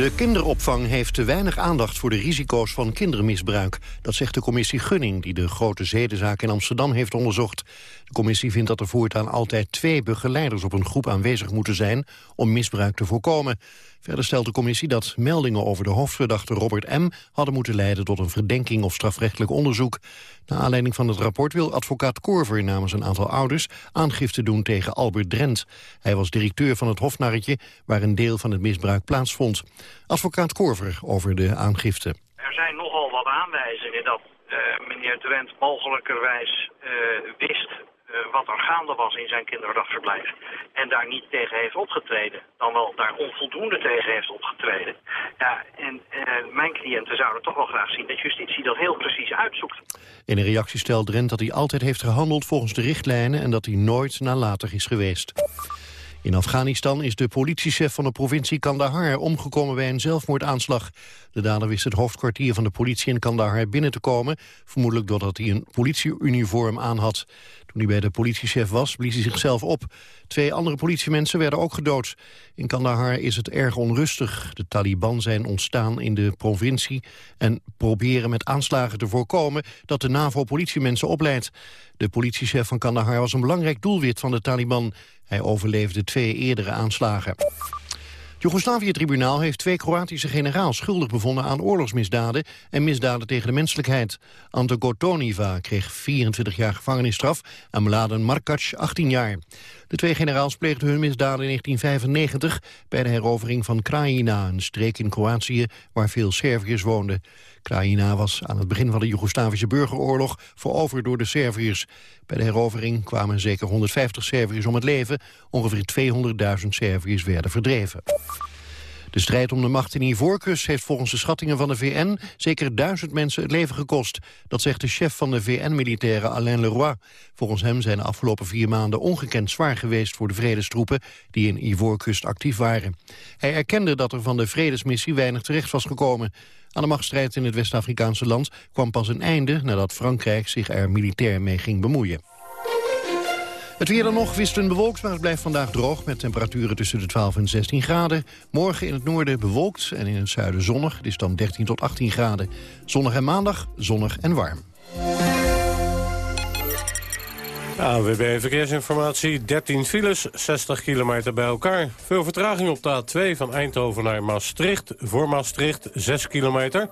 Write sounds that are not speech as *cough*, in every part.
De kinderopvang heeft te weinig aandacht voor de risico's van kindermisbruik. Dat zegt de commissie Gunning, die de grote zedenzaak in Amsterdam heeft onderzocht. De commissie vindt dat er voortaan altijd twee begeleiders op een groep aanwezig moeten zijn om misbruik te voorkomen. Verder stelt de commissie dat meldingen over de hoofdverdachte Robert M. hadden moeten leiden tot een verdenking of strafrechtelijk onderzoek. Naar aanleiding van het rapport wil advocaat Korver namens een aantal ouders aangifte doen tegen Albert Drent. Hij was directeur van het Hofnarretje waar een deel van het misbruik plaatsvond. Advocaat Korver over de aangifte. Er zijn nogal wat aanwijzingen dat uh, meneer Drent mogelijkerwijs uh, wist uh, wat er gaande was in zijn kinderdagverblijf. En daar niet tegen heeft opgetreden. Dan wel daar onvoldoende tegen heeft opgetreden. Ja, en uh, mijn cliënten zouden toch wel graag zien dat justitie dat heel precies uitzoekt. In een reactie stelt Drent dat hij altijd heeft gehandeld volgens de richtlijnen... en dat hij nooit nalatig is geweest. In Afghanistan is de politiechef van de provincie Kandahar omgekomen bij een zelfmoordaanslag. De dader wist het hoofdkwartier van de politie in Kandahar binnen te komen, vermoedelijk doordat hij een politieuniform aan had. Toen hij bij de politiechef was, blies hij zichzelf op. Twee andere politiemensen werden ook gedood. In Kandahar is het erg onrustig. De Taliban zijn ontstaan in de provincie en proberen met aanslagen te voorkomen dat de NAVO politiemensen opleidt. De politiechef van Kandahar was een belangrijk doelwit van de Taliban. Hij overleefde twee eerdere aanslagen. Het Joegoslavië-tribunaal heeft twee Kroatische generaals schuldig bevonden aan oorlogsmisdaden en misdaden tegen de menselijkheid. Ante Gotoniva kreeg 24 jaar gevangenisstraf en Mladen Markac 18 jaar. De twee generaals pleegden hun misdaden in 1995 bij de herovering van Krajina, een streek in Kroatië waar veel Serviërs woonden. Krajina was aan het begin van de Joegoslavische burgeroorlog veroverd door de Serviërs. Bij de herovering kwamen zeker 150 Serviërs om het leven. Ongeveer 200.000 Serviërs werden verdreven. De strijd om de macht in Ivoorkust heeft volgens de schattingen van de VN zeker duizend mensen het leven gekost. Dat zegt de chef van de VN-militairen Alain Leroy. Volgens hem zijn de afgelopen vier maanden ongekend zwaar geweest voor de vredestroepen die in Ivoorkust actief waren. Hij erkende dat er van de vredesmissie weinig terecht was gekomen. Aan de machtsstrijd in het West-Afrikaanse land kwam pas een einde nadat Frankrijk zich er militair mee ging bemoeien. Het weer dan nog wisselend bewolkt, maar het blijft vandaag droog... met temperaturen tussen de 12 en 16 graden. Morgen in het noorden bewolkt en in het zuiden zonnig. Het is dan 13 tot 18 graden. Zonnig en maandag zonnig en warm. AWB Verkeersinformatie, 13 files, 60 kilometer bij elkaar. Veel vertraging op de A2 van Eindhoven naar Maastricht. Voor Maastricht 6 kilometer.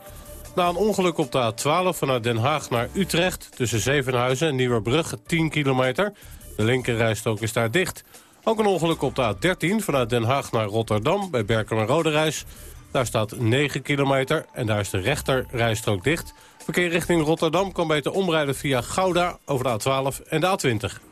Na een ongeluk op de A12 vanuit Den Haag naar Utrecht... tussen Zevenhuizen en Nieuwerbrug 10 kilometer... De linkerrijstrook is daar dicht. Ook een ongeluk op de A13 vanuit Den Haag naar Rotterdam bij Berkel en Roderijs. Daar staat 9 kilometer en daar is de rechterrijstrook dicht. Verkeer richting Rotterdam kan beter omrijden via Gouda over de A12 en de A20.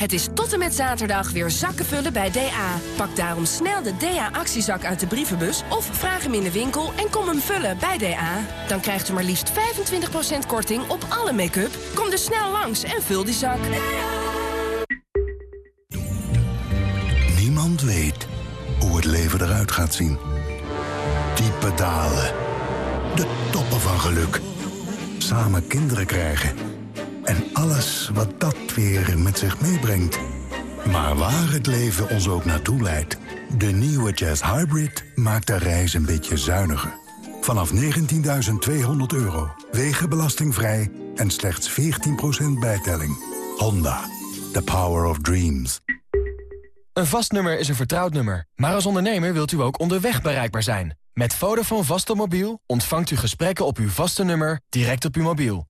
Het is tot en met zaterdag weer zakkenvullen bij DA. Pak daarom snel de DA-actiezak uit de brievenbus... of vraag hem in de winkel en kom hem vullen bij DA. Dan krijgt u maar liefst 25% korting op alle make-up. Kom dus snel langs en vul die zak. Niemand weet hoe het leven eruit gaat zien. Diepe dalen. De toppen van geluk. Samen kinderen krijgen en alles wat dat weer met zich meebrengt. Maar waar het leven ons ook naartoe leidt... de nieuwe Jazz Hybrid maakt de reis een beetje zuiniger. Vanaf 19.200 euro, wegenbelastingvrij en slechts 14% bijtelling. Honda, the power of dreams. Een vast nummer is een vertrouwd nummer. Maar als ondernemer wilt u ook onderweg bereikbaar zijn. Met Vodafone Vaste Mobiel ontvangt u gesprekken op uw vaste nummer direct op uw mobiel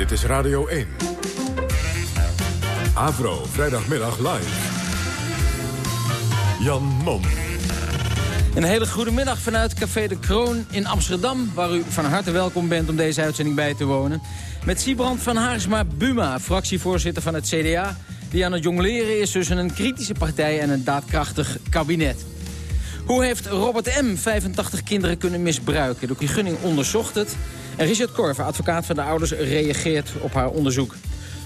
Dit is Radio 1. Avro, vrijdagmiddag live. Jan Mom. Een hele goede middag vanuit Café de Kroon in Amsterdam... waar u van harte welkom bent om deze uitzending bij te wonen. Met Siebrand van Haarsma Buma, fractievoorzitter van het CDA... die aan het jongleren is tussen een kritische partij en een daadkrachtig kabinet. Hoe heeft Robert M. 85 kinderen kunnen misbruiken? De gunning onderzocht het. En Richard Korver, advocaat van de ouders, reageert op haar onderzoek.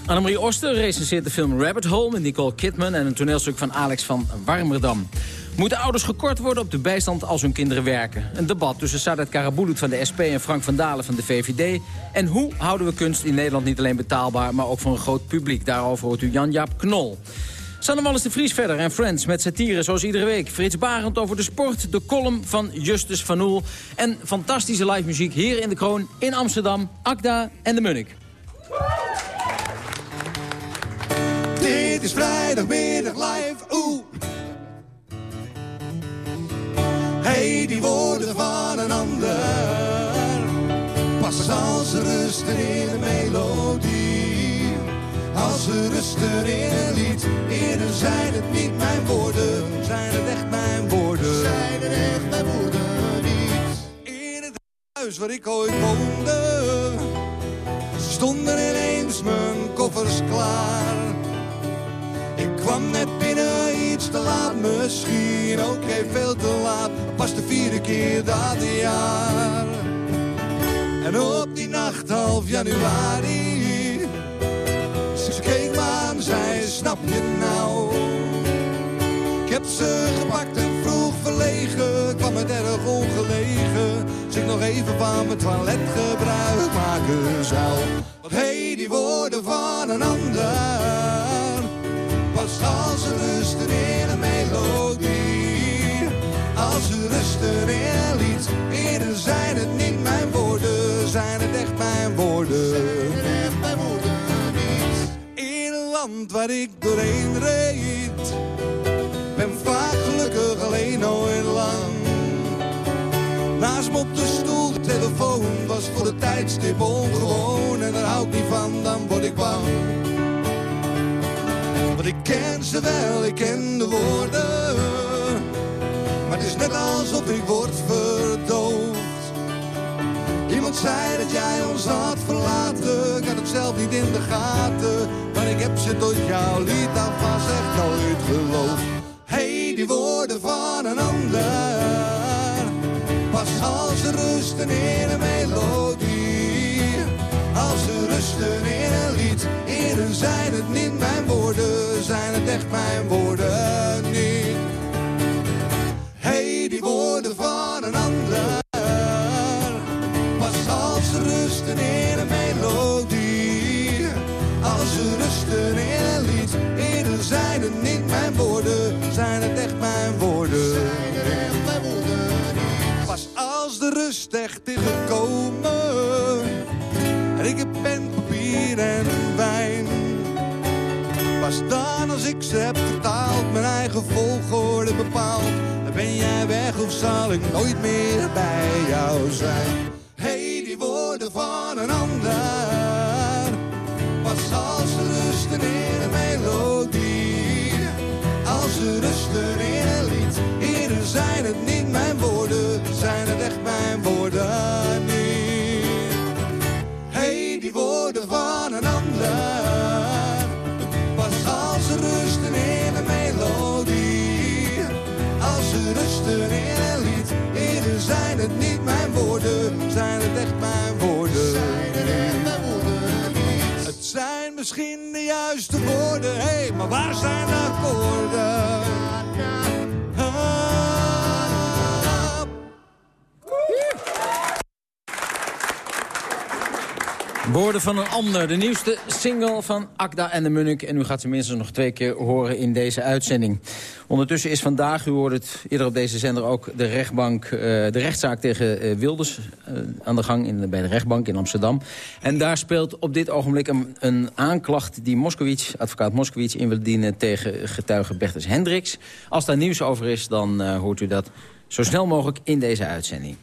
Annemarie Oster recenseert de film Rabbit Hole... met Nicole Kidman en een toneelstuk van Alex van Warmerdam. Moeten ouders gekort worden op de bijstand als hun kinderen werken? Een debat tussen Sadat Karabulut van de SP en Frank van Dalen van de VVD. En hoe houden we kunst in Nederland niet alleen betaalbaar... maar ook voor een groot publiek? Daarover hoort u Jan-Jaap Knol. Sanne de Vries verder en Friends met satire zoals iedere week. Frits Barend over de sport, de column van Justus van Oel... en fantastische live muziek hier in de Kroon in Amsterdam, Akda en de Munnik. Dit is vrijdagmiddag live, oeh. Hey, die woorden van een ander. Pas als ze rusten in een melodie. Als ze rusten in een lied. Eerder zijn het niet mijn woorden. Zijn het echt mijn woorden. Zijn het echt mijn woorden niet. In het huis waar ik ooit woonde. Stonden ineens mijn koffers klaar. Ik kwam net binnen, iets te laat misschien, ook okay, veel te laat. Pas de vierde keer dat jaar. En op die nacht half januari, zei, snap je nou? Ik heb ze gepakt en vroeg verlegen, kwam het erg ongelegen. Als ik nog even van mijn toilet gebruik maken zou. Want hey, die woorden van een ander pas als ze rusten in een melodie. Als ze rusten in lied, eerder zijn het niet mijn woorden, zijn het echt mijn woorden. Waar ik doorheen reed, ben vaak gelukkig alleen nooit lang. Naast me op de stoel, telefoon was voor de tijdstip ongewoon. En daar hou ik niet van, dan word ik bang. Want ik ken ze wel, ik ken de woorden. Maar het is net alsof ik word verdoofd. Iemand zei dat jij ons had verlaten. Ik had het zelf niet in de gaten. Maar ik heb ze tot jouw lied alvast echt nooit geloofd. Hey, die woorden van een ander. Pas als ze rusten in een melodie. Als ze rusten in een lied. Eerder zijn het niet mijn woorden, zijn het echt mijn woorden niet. Hey, die woorden van een ander. Gekomen. En ik heb pen, papier en wijn. Pas dan als ik ze heb vertaald, mijn eigen volgorde bepaald. Ben jij weg of zal ik nooit meer bij jou zijn. Hey, die woorden van een ander. Pas als ze rusten in een melodie. Als ze rusten in echt mijn woorden niet. Hey, die woorden van een ander. Pas als ze rusten in een melodie. Als ze rusten in een lied. Eerder zijn het niet mijn woorden, zijn het echt mijn woorden. Zijn het echt mijn woorden niet. Het zijn misschien de juiste woorden, hey, maar waar zijn de akkoorden? Woorden van een ander, de nieuwste single van Akda en de Munnik. En u gaat ze minstens nog twee keer horen in deze uitzending. Ondertussen is vandaag, u hoorde het eerder op deze zender ook... de, rechtbank, uh, de rechtszaak tegen uh, Wilders uh, aan de gang in, bij de rechtbank in Amsterdam. En daar speelt op dit ogenblik een, een aanklacht die Moskowitz, advocaat Moskowitz in wil dienen tegen getuige Bertus Hendricks. Als daar nieuws over is, dan hoort u dat zo snel mogelijk in deze uitzending.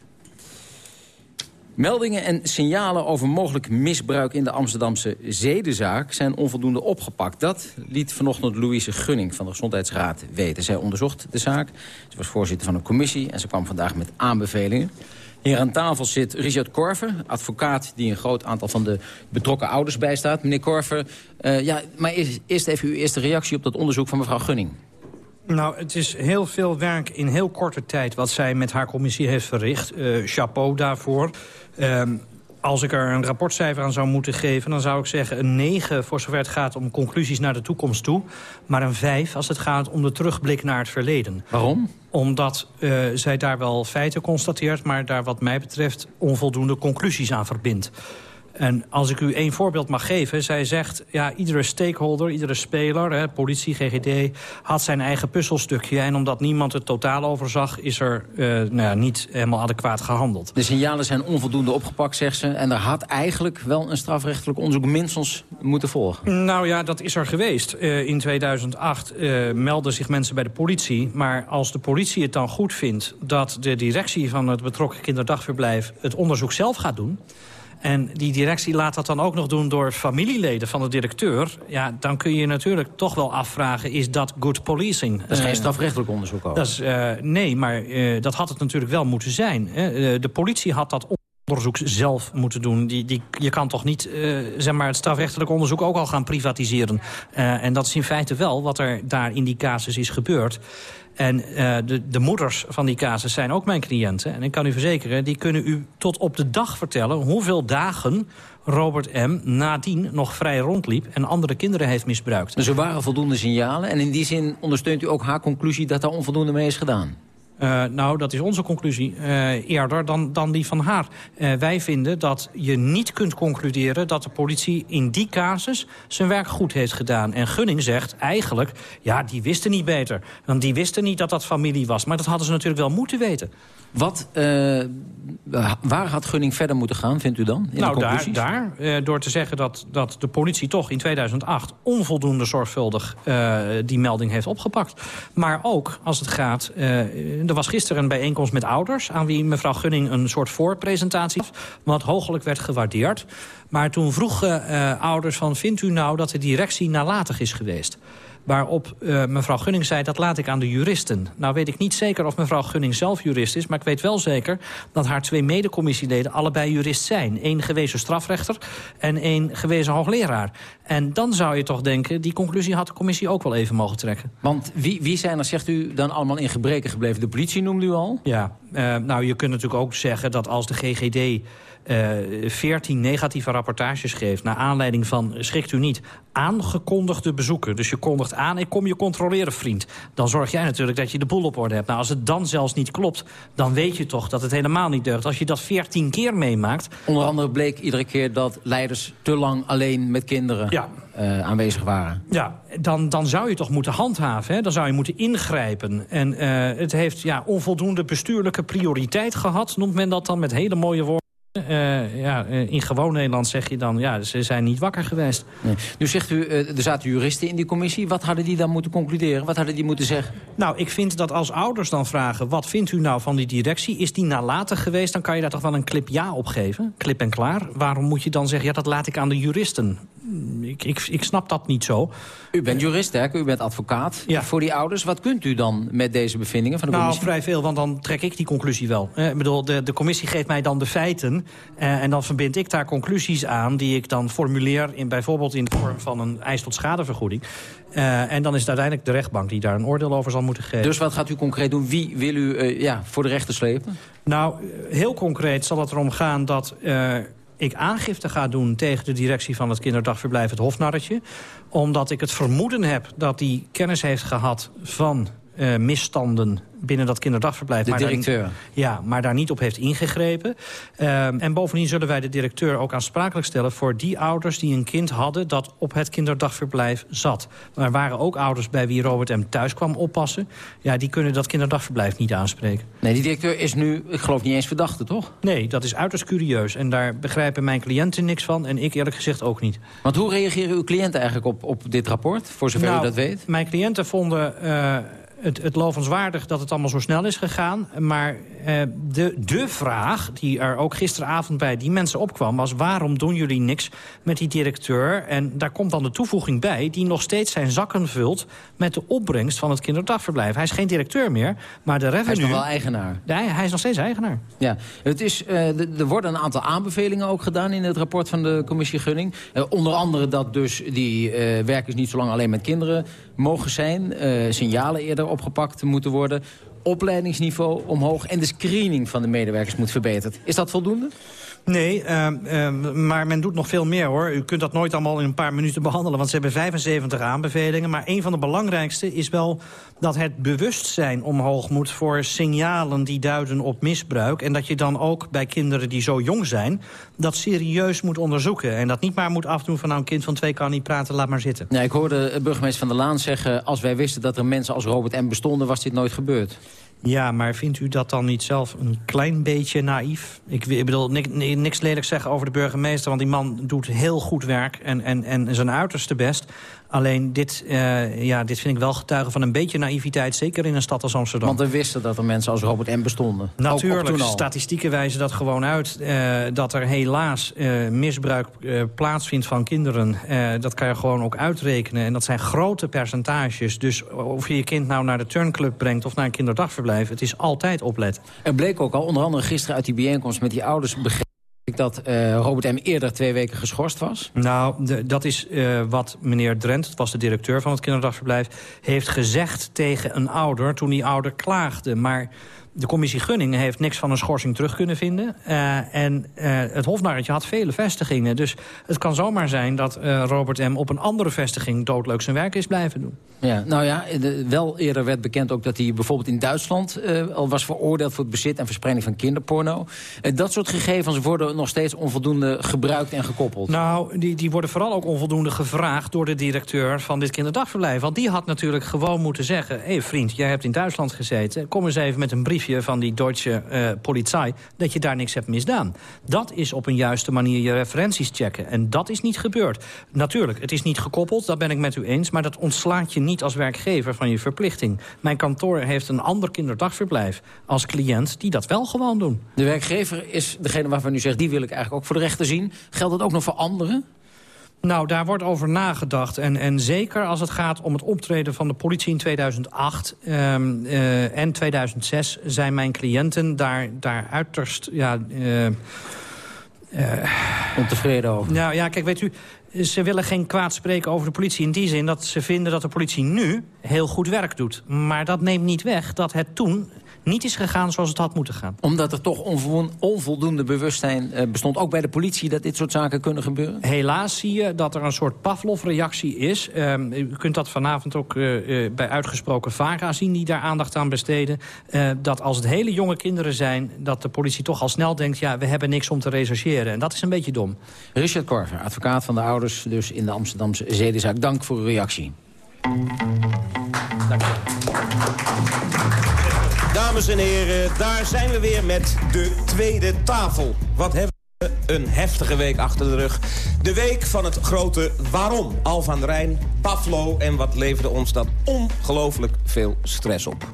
Meldingen en signalen over mogelijk misbruik in de Amsterdamse zedenzaak zijn onvoldoende opgepakt. Dat liet vanochtend Louise Gunning van de Gezondheidsraad weten. Zij onderzocht de zaak. Ze was voorzitter van een commissie en ze kwam vandaag met aanbevelingen. Hier aan tafel zit Richard Korver, advocaat die een groot aantal van de betrokken ouders bijstaat. Meneer Korver, uh, ja, maar eerst even uw eerste reactie op dat onderzoek van mevrouw Gunning. Nou, het is heel veel werk in heel korte tijd wat zij met haar commissie heeft verricht. Uh, chapeau daarvoor. Um, als ik er een rapportcijfer aan zou moeten geven... dan zou ik zeggen een 9 voor zover het gaat om conclusies naar de toekomst toe. Maar een 5 als het gaat om de terugblik naar het verleden. Waarom? Omdat uh, zij daar wel feiten constateert... maar daar wat mij betreft onvoldoende conclusies aan verbindt. En als ik u één voorbeeld mag geven. Zij zegt, ja, iedere stakeholder, iedere speler, hè, politie, GGD... had zijn eigen puzzelstukje. En omdat niemand het totaal overzag... is er uh, nou ja, niet helemaal adequaat gehandeld. De signalen zijn onvoldoende opgepakt, zegt ze. En er had eigenlijk wel een strafrechtelijk onderzoek minstens moeten volgen. Nou ja, dat is er geweest. Uh, in 2008 uh, melden zich mensen bij de politie. Maar als de politie het dan goed vindt... dat de directie van het betrokken kinderdagverblijf... het onderzoek zelf gaat doen... En die directie laat dat dan ook nog doen door familieleden van de directeur. Ja, dan kun je natuurlijk toch wel afvragen, is dat good policing? Dat is geen strafrechtelijk onderzoek ook. Dat is, uh, nee, maar uh, dat had het natuurlijk wel moeten zijn. Hè. de politie had dat onderzoek zelf moeten doen. Die, die, je kan toch niet uh, zeg maar het strafrechtelijk onderzoek ook al gaan privatiseren. En dat is in feite wel wat er daar in die casus is gebeurd. En uh, de, de moeders van die casus zijn ook mijn cliënten. En ik kan u verzekeren, die kunnen u tot op de dag vertellen... hoeveel dagen Robert M. nadien nog vrij rondliep... en andere kinderen heeft misbruikt. Dus er waren voldoende signalen. En in die zin ondersteunt u ook haar conclusie... dat daar onvoldoende mee is gedaan? Uh, nou, dat is onze conclusie uh, eerder dan, dan die van haar. Uh, wij vinden dat je niet kunt concluderen dat de politie in die casus zijn werk goed heeft gedaan. En Gunning zegt eigenlijk, ja, die wisten niet beter. Want die wisten niet dat dat familie was. Maar dat hadden ze natuurlijk wel moeten weten. Wat, uh, waar had Gunning verder moeten gaan, vindt u dan? In nou, de daar, daar uh, door te zeggen dat, dat de politie toch in 2008... onvoldoende zorgvuldig uh, die melding heeft opgepakt. Maar ook als het gaat... er was gisteren een bijeenkomst met ouders... aan wie mevrouw Gunning een soort voorpresentatie... wat hoogelijk werd gewaardeerd. Maar toen vroegen ouders van... vindt u nou dat de directie nalatig is geweest? Waarop uh, mevrouw Gunning zei, dat laat ik aan de juristen. Nou weet ik niet zeker of mevrouw Gunning zelf jurist is... maar ik weet wel zeker dat haar twee medecommissieleden allebei jurist zijn. Eén gewezen strafrechter en één gewezen hoogleraar. En dan zou je toch denken, die conclusie had de commissie ook wel even mogen trekken. Want wie, wie zijn er, zegt u, dan allemaal in gebreken gebleven? De politie noemde u al? Ja, uh, nou je kunt natuurlijk ook zeggen dat als de GGD... Uh, 14 negatieve rapportages geeft... naar aanleiding van, schrikt u niet, aangekondigde bezoeken. Dus je kondigt aan, ik kom je controleren, vriend. Dan zorg jij natuurlijk dat je de boel op orde hebt. Nou, als het dan zelfs niet klopt, dan weet je toch dat het helemaal niet deugt. Als je dat 14 keer meemaakt... Onder andere bleek iedere keer dat leiders te lang alleen met kinderen ja. uh, aanwezig waren. Ja, dan, dan zou je toch moeten handhaven. Hè? Dan zou je moeten ingrijpen. En uh, het heeft ja, onvoldoende bestuurlijke prioriteit gehad, noemt men dat dan met hele mooie woorden. Uh, ja, in gewoon Nederland zeg je dan, ja, ze zijn niet wakker geweest. Nee. Nu zegt u, er zaten juristen in die commissie. Wat hadden die dan moeten concluderen? Wat hadden die moeten zeggen? Nou, ik vind dat als ouders dan vragen... wat vindt u nou van die directie? Is die nalatig geweest? Dan kan je daar toch wel een clip ja op geven? Clip en klaar. Waarom moet je dan zeggen, ja, dat laat ik aan de juristen? Ik, ik, ik snap dat niet zo. U bent jurist, hè? U bent advocaat ja. voor die ouders. Wat kunt u dan met deze bevindingen van de nou, commissie? vrij veel, want dan trek ik die conclusie wel. Eh, ik bedoel, de, de commissie geeft mij dan de feiten... Uh, en dan verbind ik daar conclusies aan... die ik dan formuleer in, bijvoorbeeld in de vorm van een eis tot schadevergoeding. Uh, en dan is het uiteindelijk de rechtbank die daar een oordeel over zal moeten geven. Dus wat gaat u concreet doen? Wie wil u uh, ja, voor de rechter slepen? Nou, heel concreet zal het erom gaan dat uh, ik aangifte ga doen tegen de directie van het kinderdagverblijf het Hofnarretje. Omdat ik het vermoeden heb dat die kennis heeft gehad van eh, misstanden binnen dat kinderdagverblijf. De maar daar- directeur. ja, maar daar niet op heeft ingegrepen. Ehm, en bovendien zullen wij de directeur ook aansprakelijk stellen... voor die ouders die een kind hadden dat op het kinderdagverblijf zat. Maar er waren ook ouders bij wie Robert M. thuis kwam oppassen. Ja, die kunnen dat kinderdagverblijf niet aanspreken. Nee, die directeur is nu, ik geloof niet eens verdachte, toch? Nee, dat is uiterst curieus. En daar begrijpen mijn cliënten niks van. En ik eerlijk gezegd ook niet. Want hoe reageren uw cliënten eigenlijk op, op dit rapport, voor zover Nou, u dat weet? Mijn cliënten vonden eh, het, het lovenswaardig dat het allemaal zo snel is gegaan. Maar eh, de, de vraag die er ook gisteravond bij die mensen opkwam... was waarom doen jullie niks met die directeur? En daar komt dan de toevoeging bij... die nog steeds zijn zakken vult met de opbrengst van het kinderdagverblijf. Hij is geen directeur meer, maar de revenue... Hij is nog wel eigenaar. Nee, hij is nog steeds eigenaar. Ja, het is, eh, er worden een aantal aanbevelingen ook gedaan in het rapport van de commissie Gunning. Eh, onder andere dat dus die werkers niet zo lang alleen met kinderen mogen zijn. signalen eerder opgepakt moeten worden. Opleidingsniveau omhoog en de screening van de medewerkers moet verbeterd. Is dat voldoende? Nee, ehm, ehm, maar men doet nog veel meer hoor. U kunt dat nooit allemaal in een paar minuten behandelen... want ze hebben 75 aanbevelingen. Maar een van de belangrijkste is wel dat het bewustzijn omhoog moet... voor signalen die duiden op misbruik. En dat je dan ook bij kinderen die zo jong zijn... dat serieus moet onderzoeken. En dat niet maar moet afdoen van nou, een kind van twee kan niet praten, laat maar zitten. Ja, ik hoorde burgemeester Van der Laan zeggen... als wij wisten dat er mensen als Robert M. bestonden, was dit nooit gebeurd. Ja, maar vindt u dat dan niet zelf een klein beetje naïef? Ik, ik bedoel, niks, lelijk zeggen over de burgemeester... want die man doet heel goed werk en, en, en zijn uiterste best. Alleen dit, eh, ja, dit vind ik wel getuigen van een beetje naïviteit... zeker in een stad als Amsterdam. Want we wisten dat er mensen als Robert M. bestonden. Natuurlijk, statistieken wijzen dat gewoon uit. eh, dat er helaas eh, misbruik plaatsvindt van kinderen. Dat kan je gewoon ook uitrekenen. En dat zijn grote percentages. Dus of je je kind nou naar de turnclub brengt... of naar een kinderdagverblijf, het is altijd opletten. Er bleek ook al, onder andere gisteren uit die bijeenkomst met die ouders... ik dat eh, Robert M. eerder twee weken geschorst was. Nou, dat is eh, wat meneer Drent, het was de directeur van het kinderdagverblijf... heeft gezegd tegen een ouder toen die ouder klaagde. Maar de commissie Gunning heeft niks van een schorsing terug kunnen vinden. Eh, en eh, het hofnarretje had vele vestigingen. Dus het kan zomaar zijn dat eh, Robert M. op een andere vestiging... doodleuk zijn werk is blijven doen. Ja, nou ja, de- wel eerder werd bekend ook dat hij bijvoorbeeld in Duitsland... al was veroordeeld voor het bezit en verspreiding van kinderporno. Dat soort gegevens worden nog steeds onvoldoende gebruikt en gekoppeld. Nou, die, die worden vooral ook onvoldoende gevraagd... door de directeur van dit kinderdagverblijf. Want die had natuurlijk gewoon moeten zeggen... hé hey vriend, jij hebt in Duitsland gezeten... kom eens even met een van die Duitse eh politie... dat je daar niks hebt misdaan. Dat is op een juiste manier je referenties checken. En dat is niet gebeurd. Natuurlijk, het is niet gekoppeld, dat ben ik met u eens... maar dat ontslaat je niet als werkgever van je verplichting. Mijn kantoor heeft een ander kinderdagverblijf als cliënt... die dat wel gewoon doen. De werkgever is degene waarvan u zegt... die wil ik eigenlijk ook voor de rechter zien. Geldt dat ook nog voor anderen? Nou, daar wordt over nagedacht. En, en zeker als het gaat om het optreden van de politie in 2008 ehm, eh, en 2006... zijn mijn cliënten daar, daar uiterst... Ja, eh, Ontevreden over. nou ja, kijk, weet u, ze willen geen kwaad spreken over de politie... in die zin dat ze vinden dat de politie nu heel goed werk doet. Maar dat neemt niet weg dat het toen niet is gegaan zoals het had moeten gaan. Omdat er toch onvo- onvoldoende bewustzijn eh, bestond, ook bij de politie... dat dit soort zaken kunnen gebeuren? Helaas zie je dat er een soort Pavlov-reactie is. Ehm, u kunt dat vanavond ook eh, eh, bij uitgesproken VARA zien... die daar aandacht aan besteden. Dat als het hele jonge kinderen zijn... dat de politie toch al snel denkt... ja, we hebben niks om te rechercheren. En dat is een beetje dom. Richard Korver, advocaat van de ouders dus in de Amsterdamse zedenzaak. Dank voor uw reactie. Dames en heren, daar zijn we weer met de tweede tafel. Wat hebben we een heftige week achter de rug. De week van het grote waarom. Al van der Rijn, Pavlo en wat leverde ons dat ongelooflijk veel stress op.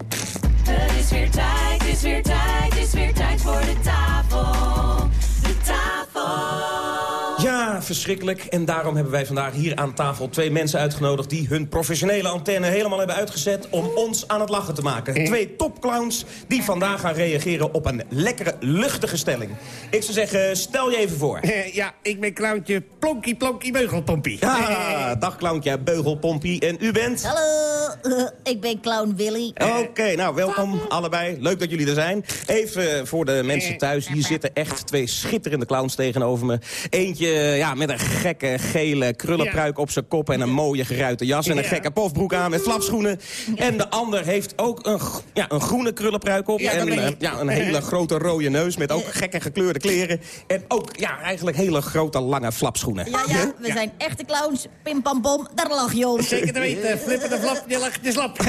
Het is weer tijd, het is weer tijd, het is weer tijd voor de tafel. De tafel. Ja, verschrikkelijk. En daarom hebben wij vandaag hier aan tafel twee mensen uitgenodigd... die hun professionele antenne helemaal hebben uitgezet om ons aan het lachen te maken. Twee topclowns die vandaag gaan reageren op een lekkere, luchtige stelling. Ik zou zeggen, stel je even voor. Ja, ik ben clowntje Plonkie Plonkie Beugelpompie. Ja, dag clowntje, beugelpompie. En u bent? Hallo, ik ben Clown Willy. Oké, nou, welkom allebei. Leuk dat jullie er zijn. Even voor de mensen thuis. Hier zitten echt twee schitterende clowns tegenover me. Eentje, ja, Ja, met een gekke gele krullenpruik op zijn kop... en een mooie geruite jas en een Ja. gekke pofbroek aan met flapschoenen. En de ander heeft ook een, ja, een groene krullenpruik op... En ja, een hele grote rode neus met ook gekke gekleurde kleren. En ook ja, eigenlijk hele grote lange flapschoenen. Ja, ja, we zijn echte clowns. Pim pam pom, daar lach je om. Zeker te weten. Flippen de flap, je lacht je slap. *laughs*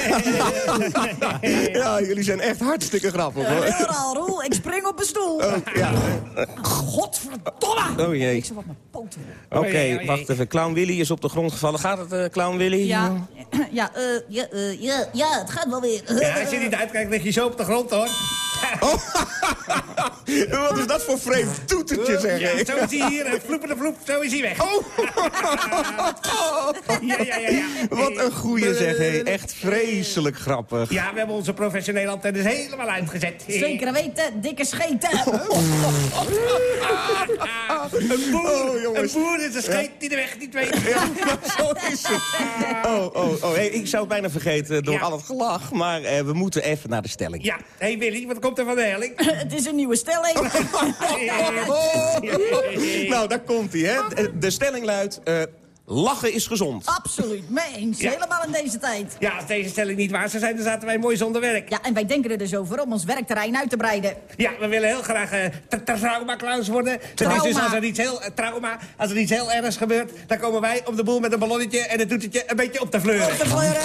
Ja, jullie zijn echt hartstikke grappig hoor. Heel raar, Roel. Ik spring op een stoel. Oh, ja. Godverdomme. Oh jee. Ik zat op mijn poten. Oké, wacht even. Clown Willy is op de grond gevallen. Gaat het, eh, Clown Willy? Ja, *clears throat* ja, eh, ja, eh, ja, ja, het gaat wel weer. Ja, als je niet uitkijkt, lig je zo op de grond, hoor. *laughs* *laughs* Wat is dat voor vreemd toetertje, zeg Ja, zo is hij hier. En vloepen de vloep, zo is hij weg. Oh. *laughs* Ja, ja, ja, ja. Wat een goeie zeg, hé. Echt vreselijk grappig. Ja, we hebben onze professionele antennes helemaal uitgezet. Zeker weten, dikke scheten. Een boer, Oh, een boer is een scheet die de weg niet weet. Ja, zo is het. Oh, oh, oh. Hey, ik zou het bijna vergeten door Ja. al het gelach. Maar eh, we moeten even naar de stelling. Ja, hé hey Willy, wat komt er van de helling? *laughs* Het is een nieuwe stelling. *laughs* *laughs* Nou, daar komt hij, hè. De, de stelling luidt... eh, lachen is gezond. Absoluut, mee eens. Ja. Helemaal in deze tijd. Ja, als deze stelling niet waar zou zijn, dan zaten wij mooi zonder werk. Ja, en wij denken er dus over om ons werkterrein uit te breiden. Ja, we willen heel graag eh, tra- tra- trauma-clowns worden. Dat is dus Trauma. als er iets heel, eh, trauma, als er iets heel ergs gebeurt... dan komen wij op de boel met een ballonnetje en een toetertje een beetje op te fleuren. Op de kleuren.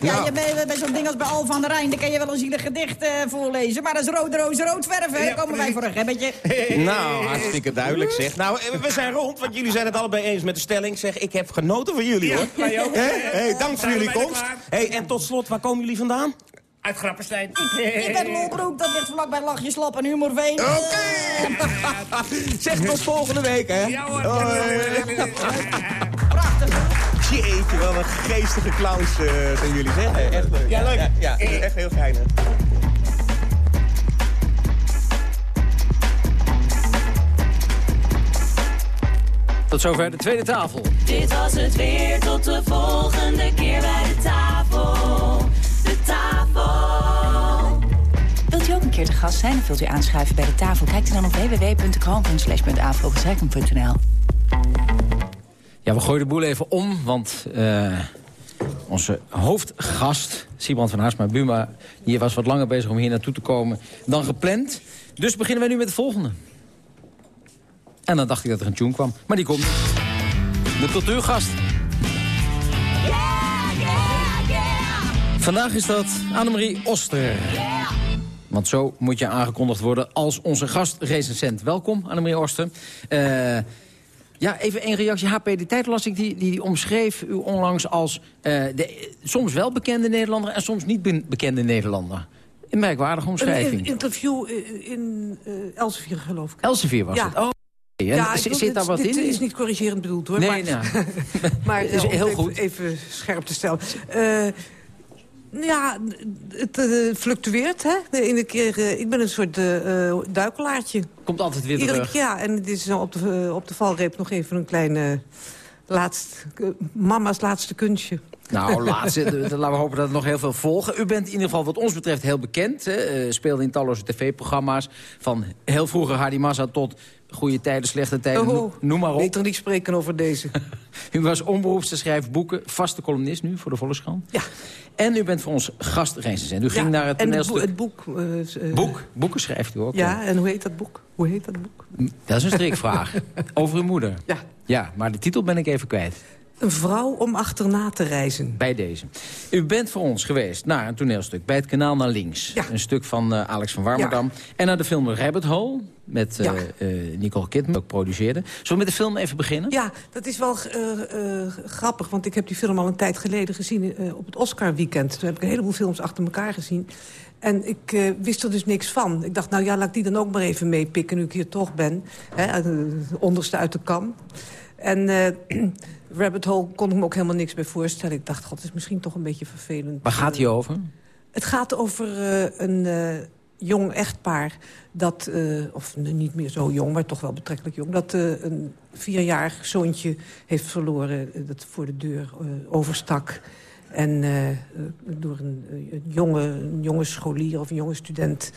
Ja, Nou. je bent bij zo'n ding als bij Al van der Rijn... dan kan je wel een zielig gedicht eh, voorlezen. Maar dat is rode roze rood verven. Ja, komen wij voor een gebbetje. *laughs* Nou, hartstikke duidelijk zeg. Nou, eh, we zijn rond, want jullie zijn het allebei eens met de stelling. Zeg, ik heb genoten van jullie, Ja, hoor. wij ook. Hè? Hey, dank voor jullie komst. Hey, en tot slot, waar komen jullie vandaan? Uit Grappenstein. Ik ben Lolbroek, dat ligt vlakbij Lachje Slap en Humorveen. *laughs* Zeg, tot volgende week, hè. Ja hoor. Hoi. Jeetje, wel een geestige clowns eh, zijn jullie, zeg. Echt leuk. Ja, leuk. Ja, ja, echt heel geinig. Tot zover de tweede tafel. Dit was het weer, tot de volgende keer bij de tafel. De tafel. Wilt u ook een keer te gast zijn of wilt u aanschuiven bij de tafel? Kijk dan op www.kroon.nl. Ja, we gooien de boel even om, want eh, onze hoofdgast, Siebrand van Haarsma Buma... die was wat langer bezig om hier naartoe te komen dan gepland. Dus beginnen wij nu met de volgende. En dan dacht ik dat er een tune kwam, maar die komt. De cultuurgast. Vandaag is dat Annemarie Oster. Want zo moet je aangekondigd worden als onze gastrecensent. Welkom, Annemarie Oster. Eh, ja, even een reactie. HP De Tijd las ik, die, die omschreef u onlangs als... eh, de, soms wel bekende Nederlander en soms niet be- bekende Nederlander. Een merkwaardige Een omschrijving. interview in, eh, Elsevier, geloof ik. Elsevier was Ja. het. Oh. En ja, zit daar wat dit in? is niet corrigerend bedoeld, hoor. Nee, maar, nou. *laughs* maar *laughs* Het is heel even, goed. even scherp te stellen. Eh, ja, het eh, fluctueert, hè. De ene keer, eh, ik ben een soort eh, duikelaartje. Komt altijd weer terug. ja. En het is nou op de, op de valreep nog even een klein... eh, laatst, mama's laatste kunstje. Nou, *laughs* laatste, laten we hopen dat er nog heel veel volgen. U bent in ieder geval wat ons betreft heel bekend. Hè? Speelde in talloze tv-programma's. Van heel vroeger Hardy Massa tot goede tijden, slechte tijden. Oh, no- Noem maar op. Beter niet spreken over deze. *laughs* U was onberoepste schrijft boeken. Vaste columnist nu voor de Volkskrant. Ja. En u bent voor ons gastrecensent. U ging Ja, naar het en het, toneelstuk... boek, het boek... eh, eh, Boek? Boeken schrijft u ook. Ja, en hoe heet dat boek? Hoe heet dat boek? Dat is een strikvraag. *laughs* Over uw moeder. Ja. Ja, maar de titel ben ik even kwijt. Een vrouw om achterna te reizen. Bij deze. U bent voor ons geweest naar een toneelstuk bij het kanaal naar links. Een stuk van eh, Alex van Warmerdam. En naar de film Rabbit Hole met eh, Ja. eh, Nicole Kidman, ook produceerde. Zullen we met de film even beginnen? Ja, dat is wel eh, grappig, want ik heb die film al een tijd geleden gezien op het Oscar-weekend. Toen heb ik een heleboel films achter elkaar gezien. En ik wist er dus niks van. Ik dacht, nou ja, laat ik die dan ook maar even meepikken nu ik hier toch ben. Hè, onderste uit de kam. En *clears throat* Rabbit Hole kon ik me ook helemaal niks bij voorstellen. Ik dacht, god, het is misschien toch een beetje vervelend. Waar gaat hij over? Het gaat over een jong echtpaar dat, eh, of niet meer zo jong, maar toch wel betrekkelijk jong... dat eh, een vierjarig zoontje heeft verloren eh, dat voor de deur overstak. En door een, een jonge, een jonge scholier of een jonge student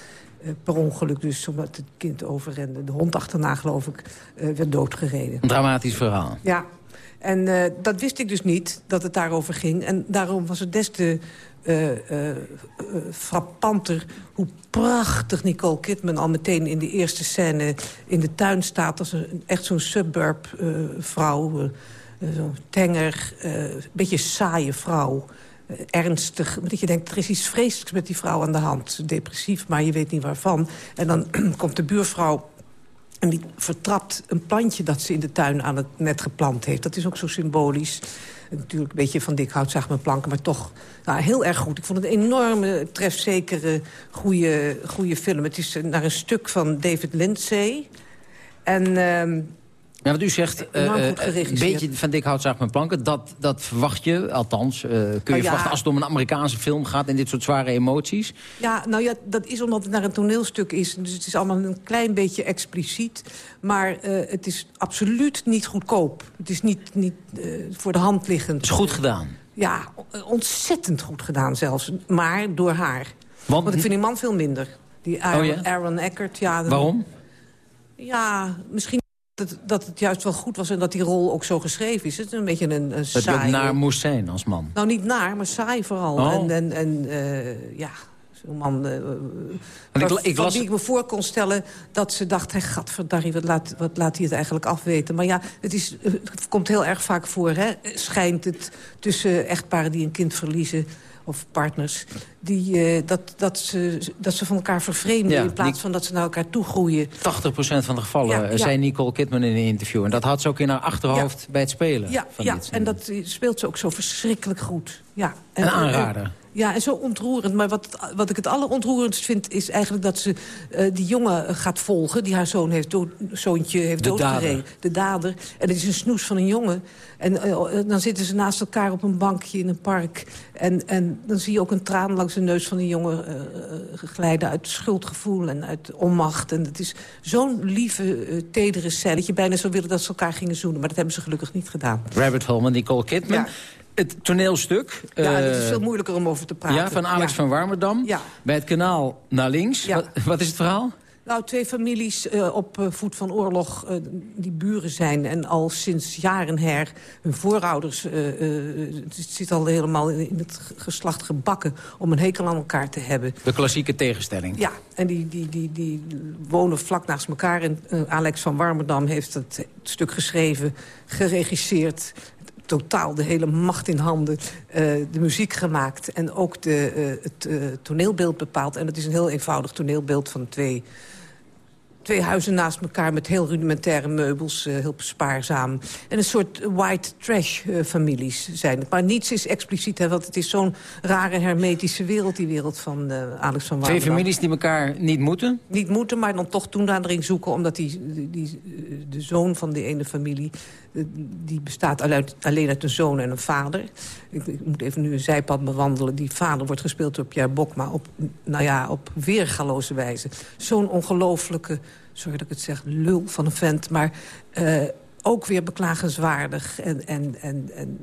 per ongeluk dus, omdat het kind overrende. De hond achterna, geloof ik, werd doodgereden. Een dramatisch verhaal. Ja, en eh, dat wist ik dus niet, dat het daarover ging. En daarom was het des te eh, eh, frappanter hoe prachtig Nicole Kidman al meteen in de eerste scène in de tuin staat... als een, echt zo'n suburb vrouw, zo'n tenger, een beetje saaie vrouw... ernstig, dat je denkt, er is iets vreselijks met die vrouw aan de hand. Depressief, maar je weet niet waarvan. En dan *clears throat* komt de buurvrouw en die vertrapt een plantje dat ze in de tuin aan het net geplant heeft. Dat is ook zo symbolisch. Natuurlijk een beetje van dik hout, zag mijn planken, maar toch nou, heel erg goed. Ik vond het een enorme, trefzekere, goede, goede film. Het is naar een stuk van David Lindsay. En ehm, Ja, wat u zegt, eh, eh, een beetje van dik hout zaag mijn planken. Dat, dat verwacht je, althans, eh, kun je Oh ja. verwachten als het om een Amerikaanse film gaat... en dit soort zware emoties. Ja, nou ja, dat is omdat het naar een toneelstuk is. Dus het is allemaal een klein beetje expliciet. Maar het is absoluut niet goedkoop. Het is niet, niet voor de hand liggend. Het is goed gedaan. Ja, ontzettend goed gedaan zelfs. Maar door haar. Want, ik vind die man veel minder. Die Aaron, Oh ja? Aaron Eckert. Ja, Waarom? Ja, misschien dat het, dat het juist wel goed was... en dat die rol ook zo geschreven is. Het is een beetje een, een Dat je ook saai... naar moest zijn als man. Nou, niet naar, maar saai vooral. Oh. En, en, en eh, ja, zo'n man... eh, ik waar- la- ik van las- wie ik me voor kon stellen dat ze dacht... Hey, gadverdarrie, wat laat, wat laat hij het eigenlijk afweten? Maar ja, het, is, het komt heel erg vaak voor, hè? Schijnt het tussen echtparen die een kind verliezen of partners... Die, eh, dat, dat, ze, dat ze van elkaar vervreemden Ja, in plaats van dat ze naar elkaar toe groeien. 80% van de gevallen, Ja, eh, ja. zei Nicole Kidman in een interview. En dat had ze ook in haar achterhoofd bij het spelen. Ja, van ja dit en dat speelt ze ook zo verschrikkelijk goed. Ja. En, Een aanrader. Ja, en zo ontroerend. Maar wat, wat ik het allerontroerendst vind... is eigenlijk dat ze eh, die jongen gaat volgen... die haar zoon heeft dood, zoontje heeft De doodgereden. dader. De dader. En het is een snoes van een jongen. En eh, dan zitten ze naast elkaar op een bankje in een park. En, en dan zie je ook een traan langs de neus van die jongen eh, eh, glijden... uit schuldgevoel en uit onmacht. En het is zo'n lieve, eh, tedere scène... dat je bijna zou willen dat ze elkaar gingen zoenen. Maar dat hebben ze gelukkig niet gedaan. Rabbit Hole met Nicole Kidman. Ja. Het toneelstuk. Ja, eh, het is veel moeilijker om over te praten. Ja, van Alex Ja. van Warmerdam. Ja. Bij het kanaal naar links. Wat, wat is het verhaal? Nou, twee families eh, op eh, voet van oorlog eh, die buren zijn... en al sinds jaren her hun voorouders... eh, eh, het zit al helemaal in het geslacht gebakken... om een hekel aan elkaar te hebben. De klassieke tegenstelling. Ja, en die, die, die, die wonen vlak naast elkaar. En eh, Alex van Warmerdam heeft het stuk geschreven, geregisseerd... totaal de hele macht in handen, eh, de muziek gemaakt... en ook de, eh, het eh, toneelbeeld bepaald. En het is een heel eenvoudig toneelbeeld van twee... Twee huizen naast elkaar met heel rudimentaire meubels, heel spaarzaam. En een soort white trash eh, families zijn het. Maar niets is expliciet, hè, want het is zo'n rare hermetische wereld... die wereld van Alex van Twee Warmerdam. families die elkaar niet moeten? Niet moeten, maar dan toch toenadering zoeken... omdat die, die, die, de zoon van de ene familie... die bestaat alleen uit een zoon en een vader. Ik, ik moet even nu een zijpad bewandelen. Die vader wordt gespeeld door Pierre Bokma... op, nou ja, op weergaloze wijze. Zo'n ongelooflijke, sorry dat ik het zeg, lul van een vent... maar eh, ook weer beklagenswaardig en... en, en, en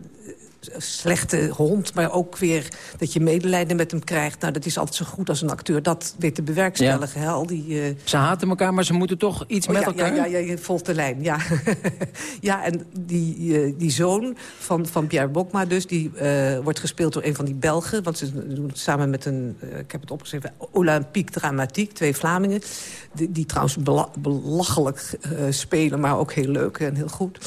slechte hond, maar ook weer dat je medelijden met hem krijgt. Nou, dat is altijd zo goed als een acteur dat weet te bewerkstelligen. al die, eh, Ze haten elkaar, maar ze moeten toch iets Oh, met ja, elkaar? Ja, ja, ja, je volgt de lijn, ja. *laughs* ja, en die, eh, die zoon van, van Pierre Bokma dus... die eh, wordt gespeeld door een van die Belgen. Want ze doen het samen met een, ik heb het opgeschreven... Olympique Dramatiek, twee Vlamingen. Die, die trouwens bela- belachelijk spelen, maar ook heel leuk en heel goed.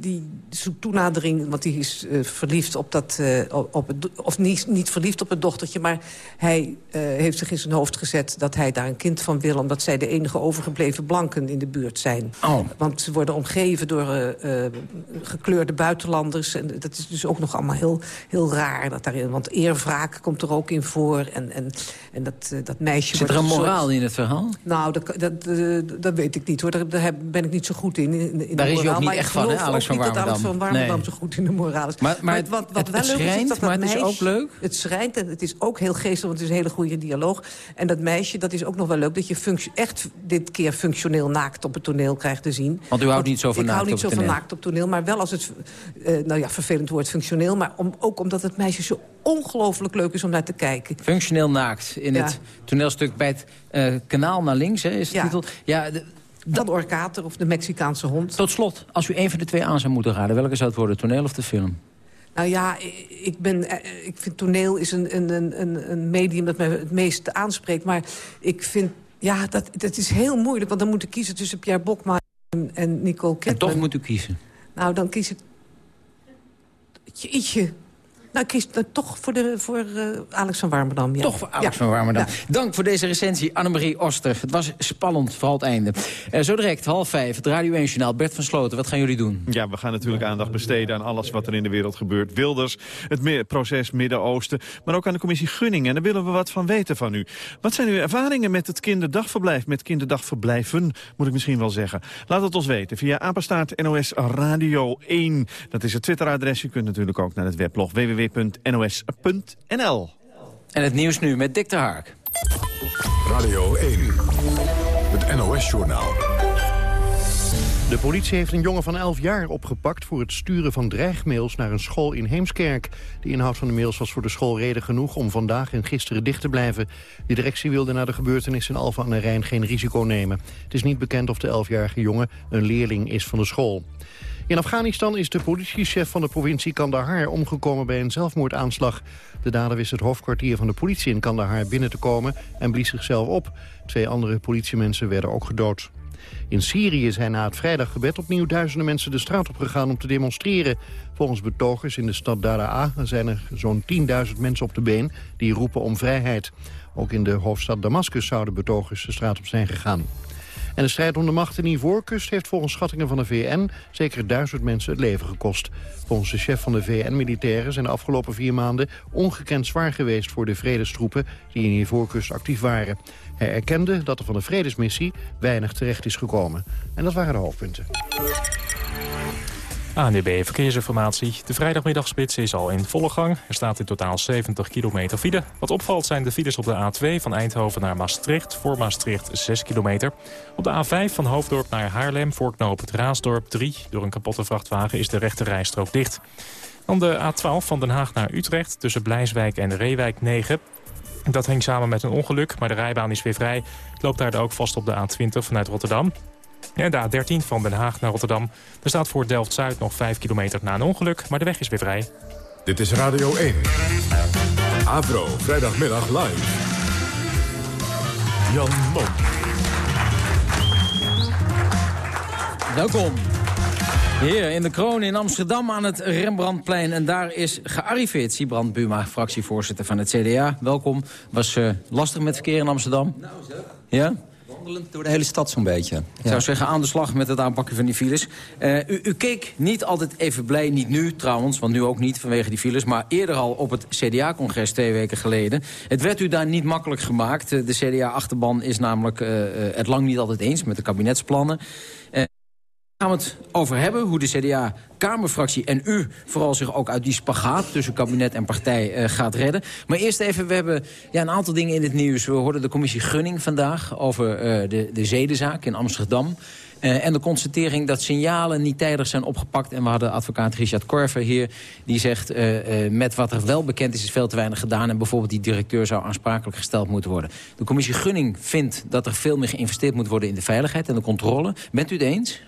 Die zoekt toenadering, want die is eh, verliefd op dat... eh, op het, of niet, niet verliefd op het dochtertje, maar hij eh, heeft zich in zijn hoofd gezet... dat hij daar een kind van wil, omdat zij de enige overgebleven blanken in de buurt zijn. Oh. Want ze worden omgeven door gekleurde buitenlanders. En dat is dus ook nog allemaal heel, heel raar. Dat daarin, want eerwraak komt er ook in voor. En, en, en dat, dat meisje Zit er een soort- moraal in het verhaal? nou, dat, dat, dat weet ik niet hoor. Daar, ben ik niet zo goed in. in, Daar is hij ook moraal. niet Maar echt van, hè, Alex ook van dat Alex Warmerdam. van Warmerdam Nee. zo goed in de Morales. Maar- maar het- wat, wat het- wel het leuk is, is schrijnt, dat maar dat het is ook leuk? Het schrijnt en het is ook heel geestig, want het is een hele goede dialoog. En dat meisje, dat is ook nog wel leuk... dat je echt dit keer functioneel naakt op het toneel krijgt te zien. Want u houdt niet zo van ik naakt hou niet op zo van toneel. naakt op toneel, maar wel als het... eh, nou ja, vervelend woord functioneel, maar om, ook omdat het meisje zo ongelooflijk leuk is om naar te kijken. Functioneel naakt in Ja. het toneelstuk bij het eh, kanaal naar links, hè, is de Ja. titel. Ja, de- Van Orkater of de Mexicaanse hond. tot slot, als u een van de twee aan zou moeten raden... welke zou het worden, toneel of de film? Nou ja, ik, ben, eh, ik vind toneel is een, een, een- een, een medium dat mij het meest aanspreekt. Maar ik vind, ja, dat, dat is heel moeilijk. Want dan moet ik kiezen tussen Pierre Bokma en, en Nicole Kidman. En toch moet u kiezen. Nou, dan kies ik... Jeetje. Nou, ik kies dan toch voor, de, voor eh, Alex van Warmerdam. Ja. Toch voor Alex Ja. van Warmerdam. Ja. Dank voor deze recensie, Annemarie Oster. Het was spannend, vooral het einde. Eh, zo direct, half vijf, het Radio 1 Journaal. Bert van Sloten, wat gaan jullie doen? Ja, we gaan natuurlijk aandacht besteden aan alles wat er in de wereld gebeurt. Wilders, het proces Midden-Oosten, maar ook aan de commissie Gunningen. En daar willen we wat van weten van u. Wat zijn uw ervaringen met het kinderdagverblijf? Met kinderdagverblijven, moet ik misschien wel zeggen. Laat het ons weten via apenstaart NOS Radio 1. Dat is het Twitteradres. U kunt natuurlijk ook naar het weblog www.nos.nl. En het nieuws nu met Dick de Hark. Radio 1, het NOS-journaal. De politie heeft een jongen van 11 jaar opgepakt... voor het sturen van dreigmails naar een school in Heemskerk. De inhoud van de mails was voor de school reden genoeg... om vandaag en gisteren dicht te blijven. De directie wilde na de gebeurtenis in Alphen aan de Rijn geen risico nemen. Het is niet bekend of de 11-jarige jongen een leerling is van de school. In Afghanistan is de politiechef van de provincie Kandahar omgekomen bij een zelfmoordaanslag. De dader wist het hoofdkwartier van de politie in Kandahar binnen te komen en blies zichzelf op. Twee andere politiemensen werden ook gedood. In Syrië zijn na het vrijdaggebed opnieuw duizenden mensen de straat op gegaan om te demonstreren. Volgens betogers in de stad Daraa zijn er zo'n 10.000 mensen op de been die roepen om vrijheid. Ook in de hoofdstad Damascus zouden betogers de straat op zijn gegaan. En de strijd om de macht in Ivoorkust heeft volgens schattingen van de VN zeker duizend mensen het leven gekost. Volgens de chef van de VN-militairen zijn de afgelopen vier maanden ongekend zwaar geweest voor de vredestroepen die in Ivoorkust actief waren. Hij erkende dat er van de vredesmissie weinig terecht is gekomen. En dat waren de hoofdpunten. ANDB Verkeersinformatie. De vrijdagmiddagspits is al in volle gang. Er staat in totaal 70 kilometer file. Wat opvalt zijn de files op de A2 van Eindhoven naar Maastricht. Voor Maastricht 6 kilometer. Op de A5 van Hoofddorp naar Haarlem voor knoop het Raasdorp 3. Door een kapotte vrachtwagen is de rechte rijstrook dicht. Dan de A12 van Den Haag naar Utrecht tussen Blijswijk en Reewijk 9. Dat hing samen met een ongeluk, maar de rijbaan is weer vrij. Het loopt daar ook vast op de A20 vanuit Rotterdam. En de A13 van Den Haag naar Rotterdam. Er staat voor Delft-Zuid nog 5 kilometer na een ongeluk, maar de weg is weer vrij. Dit is Radio 1. Avro, vrijdagmiddag live. Jan Mom. Welkom. Hier in de kroon in Amsterdam aan het Rembrandtplein. En daar is gearriveerd Siebrand Buma, fractievoorzitter van het CDA. Welkom. Was eh, lastig met verkeer in Amsterdam? Nou, zo. Ja? Wandelend door de hele stad zo'n beetje. Ik zou zeggen, aan de slag met het aanpakken van die files. Eh, u, u keek niet altijd even blij, niet nu trouwens, want nu ook niet vanwege die files... maar eerder al op het CDA-congres twee weken geleden. Het werd u daar niet makkelijk gemaakt. Eh, De CDA-achterban is namelijk eh, het lang niet altijd eens met de kabinetsplannen. Gaan we het over hebben, hoe de CDA-Kamerfractie en u... vooral zich ook uit die spagaat tussen kabinet en partij eh, gaat redden. Maar eerst even, we hebben ja, een aantal dingen in het nieuws. We hoorden de commissie Gunning vandaag over eh, de, de zedenzaak in Amsterdam... Eh, en de constatering dat signalen niet tijdig zijn opgepakt. En we hadden advocaat Richard Korver hier. Die zegt, met wat er wel bekend is, is veel te weinig gedaan. En bijvoorbeeld die directeur zou aansprakelijk gesteld moeten worden. De commissie Gunning vindt dat er veel meer geïnvesteerd moet worden in de veiligheid en de controle. Bent u het eens?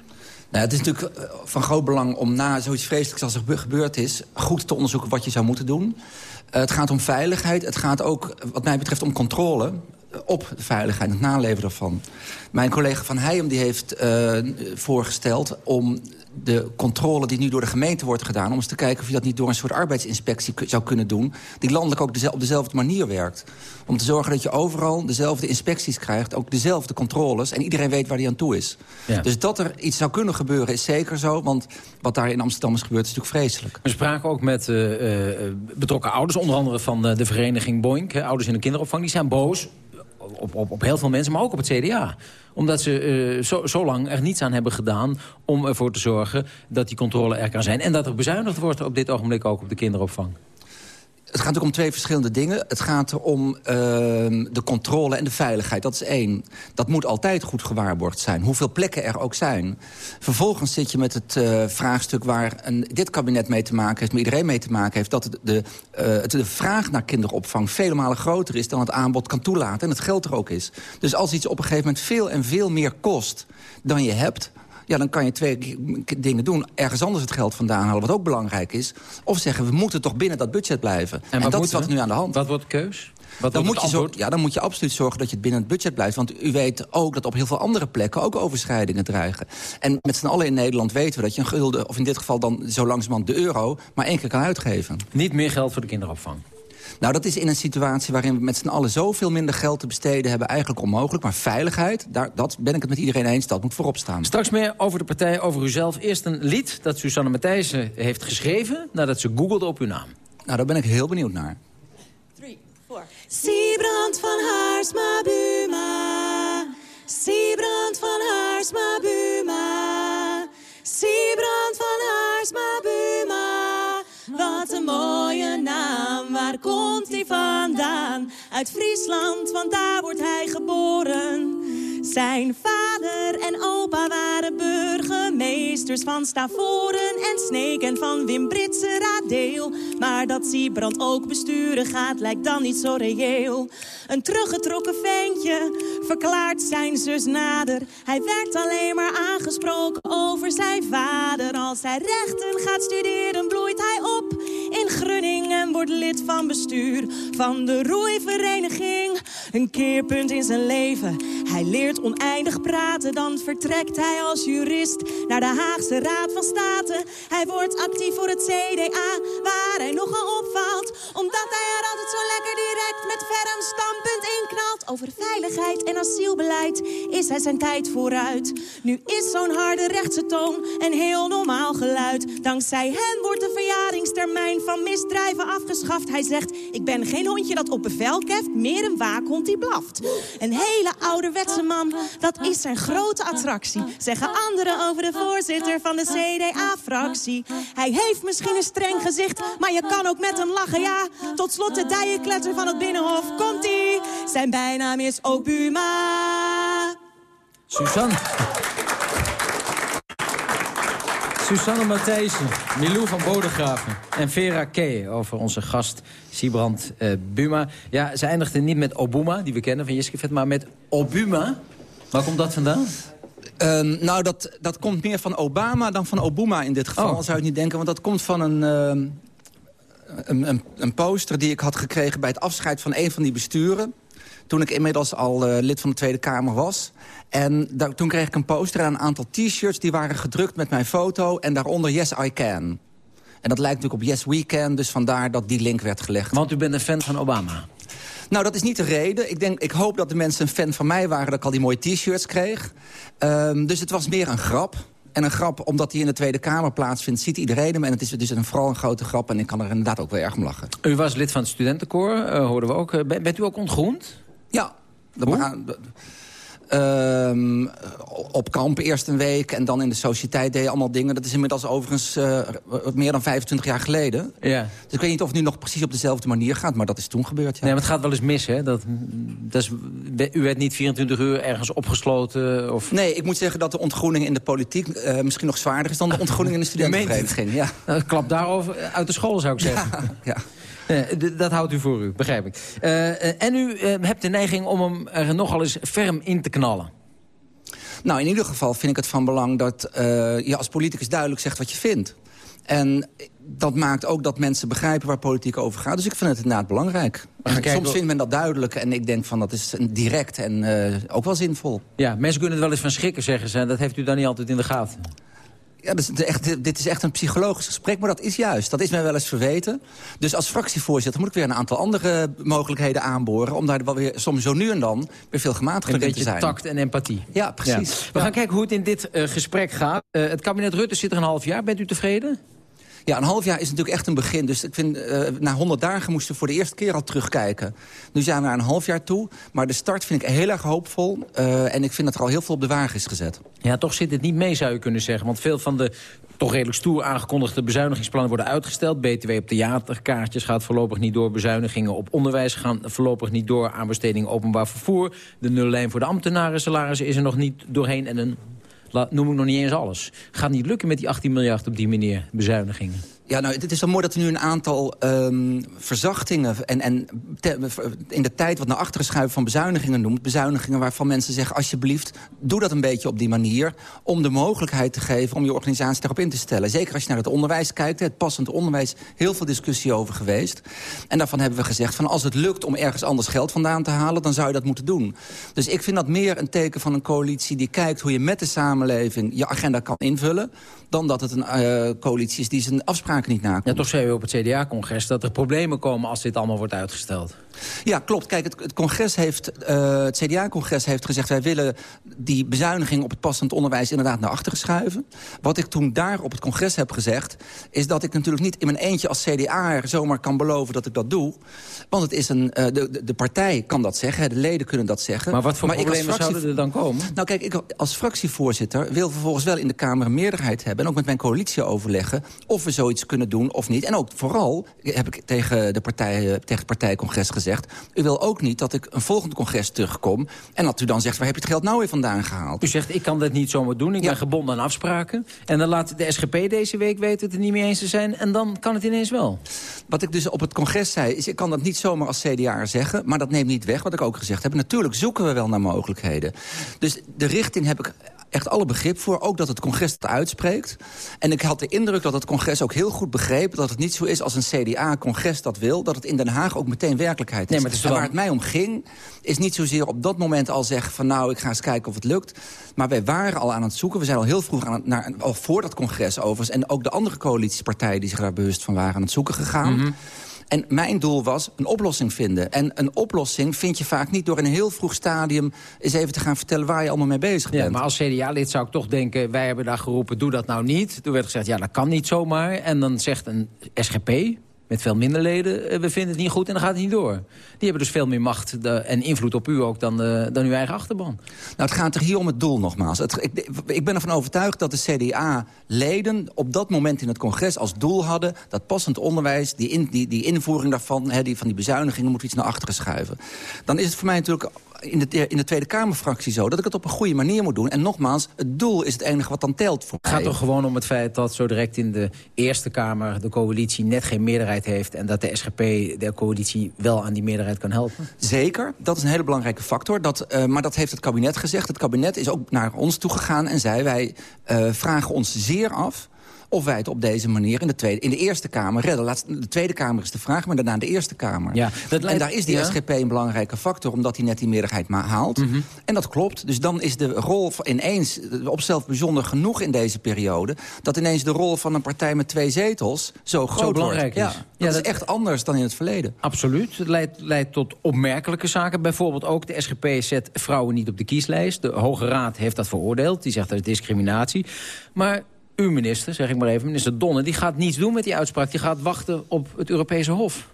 Nou, het is natuurlijk eh, van groot belang om na zoiets vreselijks als er gebe- gebeurd is... goed te onderzoeken wat je zou moeten doen. Eh, het gaat om veiligheid. Het gaat ook, wat mij betreft, om controle op de veiligheid, het naleven daarvan. Mijn collega Van Heijem die heeft eh, voorgesteld om de controle die nu door de gemeente wordt gedaan... om eens te kijken of je dat niet door een soort arbeidsinspectie zou kunnen doen... die landelijk ook op dezelfde manier werkt. Om te zorgen dat je overal dezelfde inspecties krijgt... ook dezelfde controles en iedereen weet waar die aan toe is. Ja. Dus dat er iets zou kunnen gebeuren is zeker zo... want wat daar in Amsterdam is gebeurd is natuurlijk vreselijk. We spraken ook met eh, eh, betrokken ouders, onder andere van eh, de vereniging Boink. hè, ouders in de kinderopvang, die zijn boos op, op, op heel veel mensen, maar ook op het CDA. Omdat ze eh, zo, zo lang er niets aan hebben gedaan om ervoor te zorgen... dat die controle er kan zijn. En dat er bezuinigd wordt op dit ogenblik ook op de kinderopvang. Het gaat ook om twee verschillende dingen. Het gaat om ehm, de controle en de veiligheid. Dat is één. Dat moet altijd goed gewaarborgd zijn. Hoeveel plekken er ook zijn. Vervolgens zit je met het eh, vraagstuk waar een, dit kabinet mee te maken heeft... maar iedereen mee te maken heeft... dat de, eh, de vraag naar kinderopvang vele malen groter is... dan het aanbod kan toelaten en het geld er ook is. Dus als iets op een gegeven moment veel en veel meer kost dan je hebt ja, dan kan je twee dingen doen. Ergens anders het geld vandaan halen, wat ook belangrijk is. Of zeggen, we moeten toch binnen dat budget blijven. En, dat is wat nu aan de hand. Wat wordt de keus? Wat dan, moet je zo, ja, dan moet je absoluut zorgen dat je het binnen het budget blijft. Want u weet ook dat op heel veel andere plekken ook overschrijdingen dreigen. En met z'n allen in Nederland weten we dat je een gulden... of in dit geval dan zo langzamerhand de euro... maar één keer kan uitgeven. Niet meer geld voor de kinderopvang? Nou, dat is in een situatie waarin we met z'n allen zoveel minder geld te besteden hebben... eigenlijk onmogelijk. Maar veiligheid, daar, dat ben ik het met iedereen eens, dat moet voorop staan. Straks meer over de partij, over uzelf. Eerst een lied dat Susanne Matthijssen heeft geschreven... nadat ze googelde op uw naam. Nou, daar ben ik heel benieuwd naar. Siebrand van Haarsma Buma. Siebrand van Haarsma Buma. Siebrand waar komt hij vandaan? Uit Friesland, want daar wordt hij geboren. Zijn vader en opa waren burgemeesters van Stavoren en Sneek en van Wim. Maar dat Siebrand ook besturen gaat, lijkt dan niet zo reëel. Een teruggetrokken ventje verklaart zijn zus nader. Hij werd alleen maar aangesproken over zijn vader. Als hij rechten gaat studeren, bloeit hij op wordt lid van bestuur van de roeivereniging. Een keerpunt in zijn leven. Hij leert oneindig praten, dan vertrekt hij als jurist naar de Haagse Raad van State. Hij wordt actief voor het CDA, waar hij nogal opvalt, omdat hij er altijd zo lekker met ferm standpunt inknalt. Over veiligheid en asielbeleid is hij zijn tijd vooruit. Nu is zo'n harde rechtse toon een heel normaal geluid. Dankzij hem wordt de verjaringstermijn van misdrijven afgeschaft. Hij zegt, ik ben geen hondje dat op bevel keft, meer een waakhond die blaft. Een hele ouderwetse man, dat is zijn grote attractie. Zeggen anderen over de voorzitter van de CDA-fractie. Hij heeft misschien een streng gezicht, maar je kan ook met hem lachen, ja. Tot slot de dijenkletter van het Binnenhof, komt-ie. Zijn bijnaam is Obuma. Suzanne. Susanne Matthijssen, Milou van Bodegraven en Vera K. over onze gast Siebrand eh, Buma. Ja, ze eindigde niet met Obuma, die we kennen van Jiske Vet, maar met Obuma. Waar komt dat vandaan? Ehm, nou, dat, dat komt meer van Obama dan van Obama in dit geval, Oh. zou je niet denken. Want dat komt van een, ehm, een, een, een poster die ik had gekregen bij het afscheid van een van die besturen. Toen ik inmiddels al eh, lid van de Tweede Kamer was. En daar, toen kreeg ik een poster en een aantal t-shirts... die waren gedrukt met mijn foto en daaronder Yes, I Can. En dat lijkt natuurlijk op Yes, We Can, dus vandaar dat die link werd gelegd. Want u bent een fan van Obama? Nou, dat is niet de reden. Ik, denk, ik hoop dat de mensen een fan van mij waren... dat ik al die mooie t-shirts kreeg. Ehm, dus het was meer een grap. En een grap, omdat die in de Tweede Kamer plaatsvindt... ziet iedereen hem. En het is dus een, vooral een grote grap. En ik kan er inderdaad ook wel erg om lachen. U was lid van het studentenkoor, eh, hoorden we ook. Eh, ben- bent u ook ontgroend? Ja. Dat Ehm, op kamp eerst een week en dan in de sociëteit deed je allemaal dingen. Dat is inmiddels overigens eh, meer dan 25 jaar geleden. Ja. Dus ik weet niet of het nu nog precies op dezelfde manier gaat, maar dat is toen gebeurd. Ja. Nee, maar het gaat wel eens mis, hè? Dat, dat is, u werd niet 24 uur ergens opgesloten? Of... Nee, ik moet zeggen dat de ontgroening in de politiek eh, misschien nog zwaarder is dan de ontgroening in de *laughs* studentenvereniging. Ja. Nou, klap daarover uit de school, zou ik zeggen. Ja. D- dat houdt u voor u, begrijp ik. Eh, eh, en u eh, hebt de neiging om hem er nogal eens ferm in te knallen. Nou, in ieder geval vind ik het van belang dat eh, je als politicus duidelijk zegt wat je vindt. En dat maakt ook dat mensen begrijpen waar politiek over gaat. Dus ik vind het inderdaad belangrijk. kijken Soms vindt men dat duidelijk en ik denk van dat is direct en eh, ook wel zinvol. Ja, mensen kunnen er wel eens van schrikken, zeggen ze. Dat heeft u dan niet altijd in de gaten. Ja, dat is echt, dit is echt een psychologisch gesprek, maar dat is juist. Dat is mij wel eens verweten. Dus als fractievoorzitter moet ik weer een aantal andere mogelijkheden aanboren... om daar wel weer soms zo nu en dan weer veel Een gematigder in te beetje zijn. tact en empathie. Ja, precies. We gaan kijken hoe het in dit eh, gesprek gaat. Eh, het kabinet Rutte zit er een half jaar. Bent u tevreden? Ja, een half jaar is natuurlijk echt een begin. Dus ik vind, uh, na 100 dagen moesten we voor de eerste keer al terugkijken. Nu zijn we naar een half jaar toe. Maar de start vind ik heel erg hoopvol. Uh, en ik vind dat er al heel veel op de wagen is gezet. Ja, toch zit het niet mee, zou je kunnen zeggen. Want veel van de toch redelijk stoer aangekondigde bezuinigingsplannen worden uitgesteld. BTW op theaterkaartjes gaat voorlopig niet door. Bezuinigingen op onderwijs gaan voorlopig niet door. Aanbesteding openbaar vervoer. De nullijn voor de ambtenaren salarissen is er nog niet doorheen. En een noem ik nog niet eens alles. Gaat niet lukken met die 18 miljard op die manier, bezuinigingen. Ja, nou, het is dan mooi dat er nu een aantal um, verzachtingen... en, en in de tijd wat naar achteren schuiven van bezuinigingen noemt. Bezuinigingen waarvan mensen zeggen, alsjeblieft, doe dat een beetje op die manier... om de mogelijkheid te geven om je organisatie daarop in te stellen. Zeker als je naar het onderwijs kijkt, het passend onderwijs... heel veel discussie over geweest. En daarvan hebben we gezegd, van als het lukt om ergens anders geld vandaan te halen... dan zou je dat moeten doen. Dus ik vind dat meer een teken van een coalitie die kijkt... hoe je met de samenleving je agenda kan invullen... dan dat het een uh, coalitie is die zijn Ja, toch zei u op het CDA-congres dat er problemen komen als dit allemaal wordt uitgesteld. Ja, klopt. Kijk, het, het congres heeft, uh, het CDA-congres heeft gezegd... wij willen die bezuiniging op het passend onderwijs inderdaad naar achteren schuiven. Wat ik toen daar op het congres heb gezegd... is dat ik natuurlijk niet in mijn eentje als CDA zomaar kan beloven dat ik dat doe. Want het is een, uh, de, de, de, partij kan dat zeggen, de leden kunnen dat zeggen. Maar wat voor maar problemen fractie... zouden er dan komen? Nou kijk, ik als fractievoorzitter wil vervolgens wel in de Kamer een meerderheid hebben... en ook met mijn coalitie overleggen of we zoiets kunnen doen of niet. En ook vooral, heb ik tegen, de partij, tegen het partijcongres gezegd... u wil ook niet dat ik een volgend congres terugkom... en dat u dan zegt, waar heb je het geld nou weer vandaan gehaald? U zegt, ik kan dat niet zomaar doen, ik ja. ben gebonden aan afspraken. En dan laat de SGP deze week weten het er niet mee eens te zijn... en dan kan het ineens wel. Wat ik dus op het congres zei, is ik kan dat niet zomaar als CDA zeggen... maar dat neemt niet weg, wat ik ook gezegd heb. Natuurlijk zoeken we wel naar mogelijkheden. Dus de richting heb ik echt alle begrip voor. Ook dat het congres het uitspreekt. En ik had de indruk dat het congres ook heel goed begreep... dat het niet zo is als een CDA-congres dat wil... dat het in Den Haag ook meteen werkelijkheid is. Nee, maar het is waar het mij om ging, is niet zozeer op dat moment al zeggen... van nou, ik ga eens kijken of het lukt. Maar wij waren al aan het zoeken. We zijn al heel vroeg aan het, naar, al voor dat congres overigens... en ook de andere coalitiepartijen die zich daar bewust van waren... aan het zoeken gegaan. Mm -hmm. En mijn doel was een oplossing vinden. En een oplossing vind je vaak niet door in een heel vroeg stadium... eens even te gaan vertellen waar je allemaal mee bezig bent. Ja, maar als CDA-lid zou ik toch denken... wij hebben daar geroepen, doe dat nou niet. Toen werd gezegd, ja, dat kan niet zomaar. En dan zegt een SGP, met veel minder leden, we vinden het niet goed en dan gaat het niet door. Die hebben dus veel meer macht en invloed op u ook dan, uh, dan uw eigen achterban. Nou, het gaat er hier om het doel nogmaals. Ik, ik, ben ervan overtuigd dat de CDA-leden op dat moment in het congres als doel hadden... dat passend onderwijs, die, in, die, die invoering daarvan, die, van die bezuinigingen... moet iets naar achteren schuiven. Dan is het voor mij natuurlijk in de, in de Tweede Kamerfractie zo... dat ik het op een goede manier moet doen. En nogmaals, het doel is het enige wat dan telt voor Het gaat toch gewoon om het feit dat zo direct in de Eerste Kamer... de coalitie net geen meerderheid heeft... en dat de SGP de coalitie wel aan die meerderheid kan helpen? Zeker, dat is een hele belangrijke factor. Dat, uh, maar dat heeft het kabinet gezegd. Het kabinet is ook naar ons toegegaan en zei... wij uh, vragen ons zeer af of wij het op deze manier in de, tweede, in de Eerste Kamer redden. Laat, de Tweede Kamer is de vraag, maar daarna de Eerste Kamer. Ja, dat en daar is die ja. SGP een belangrijke factor... omdat hij net die meerderheid haalt. Mm -hmm. En dat klopt. Dus dan is de rol van ineens op zelf bijzonder genoeg in deze periode... dat ineens de rol van een partij met twee zetels zo groot zo belangrijk wordt. Is. Ja, dat, dat is echt anders dan in het verleden. Absoluut. Het leidt, leidt tot opmerkelijke zaken. Bijvoorbeeld ook de SGP zet vrouwen niet op de kieslijst. De Hoge Raad heeft dat veroordeeld. Die zegt dat is discriminatie. Maar uw minister, zeg ik maar even, minister Donner... die gaat niets doen met die uitspraak. Die gaat wachten op het Europese Hof.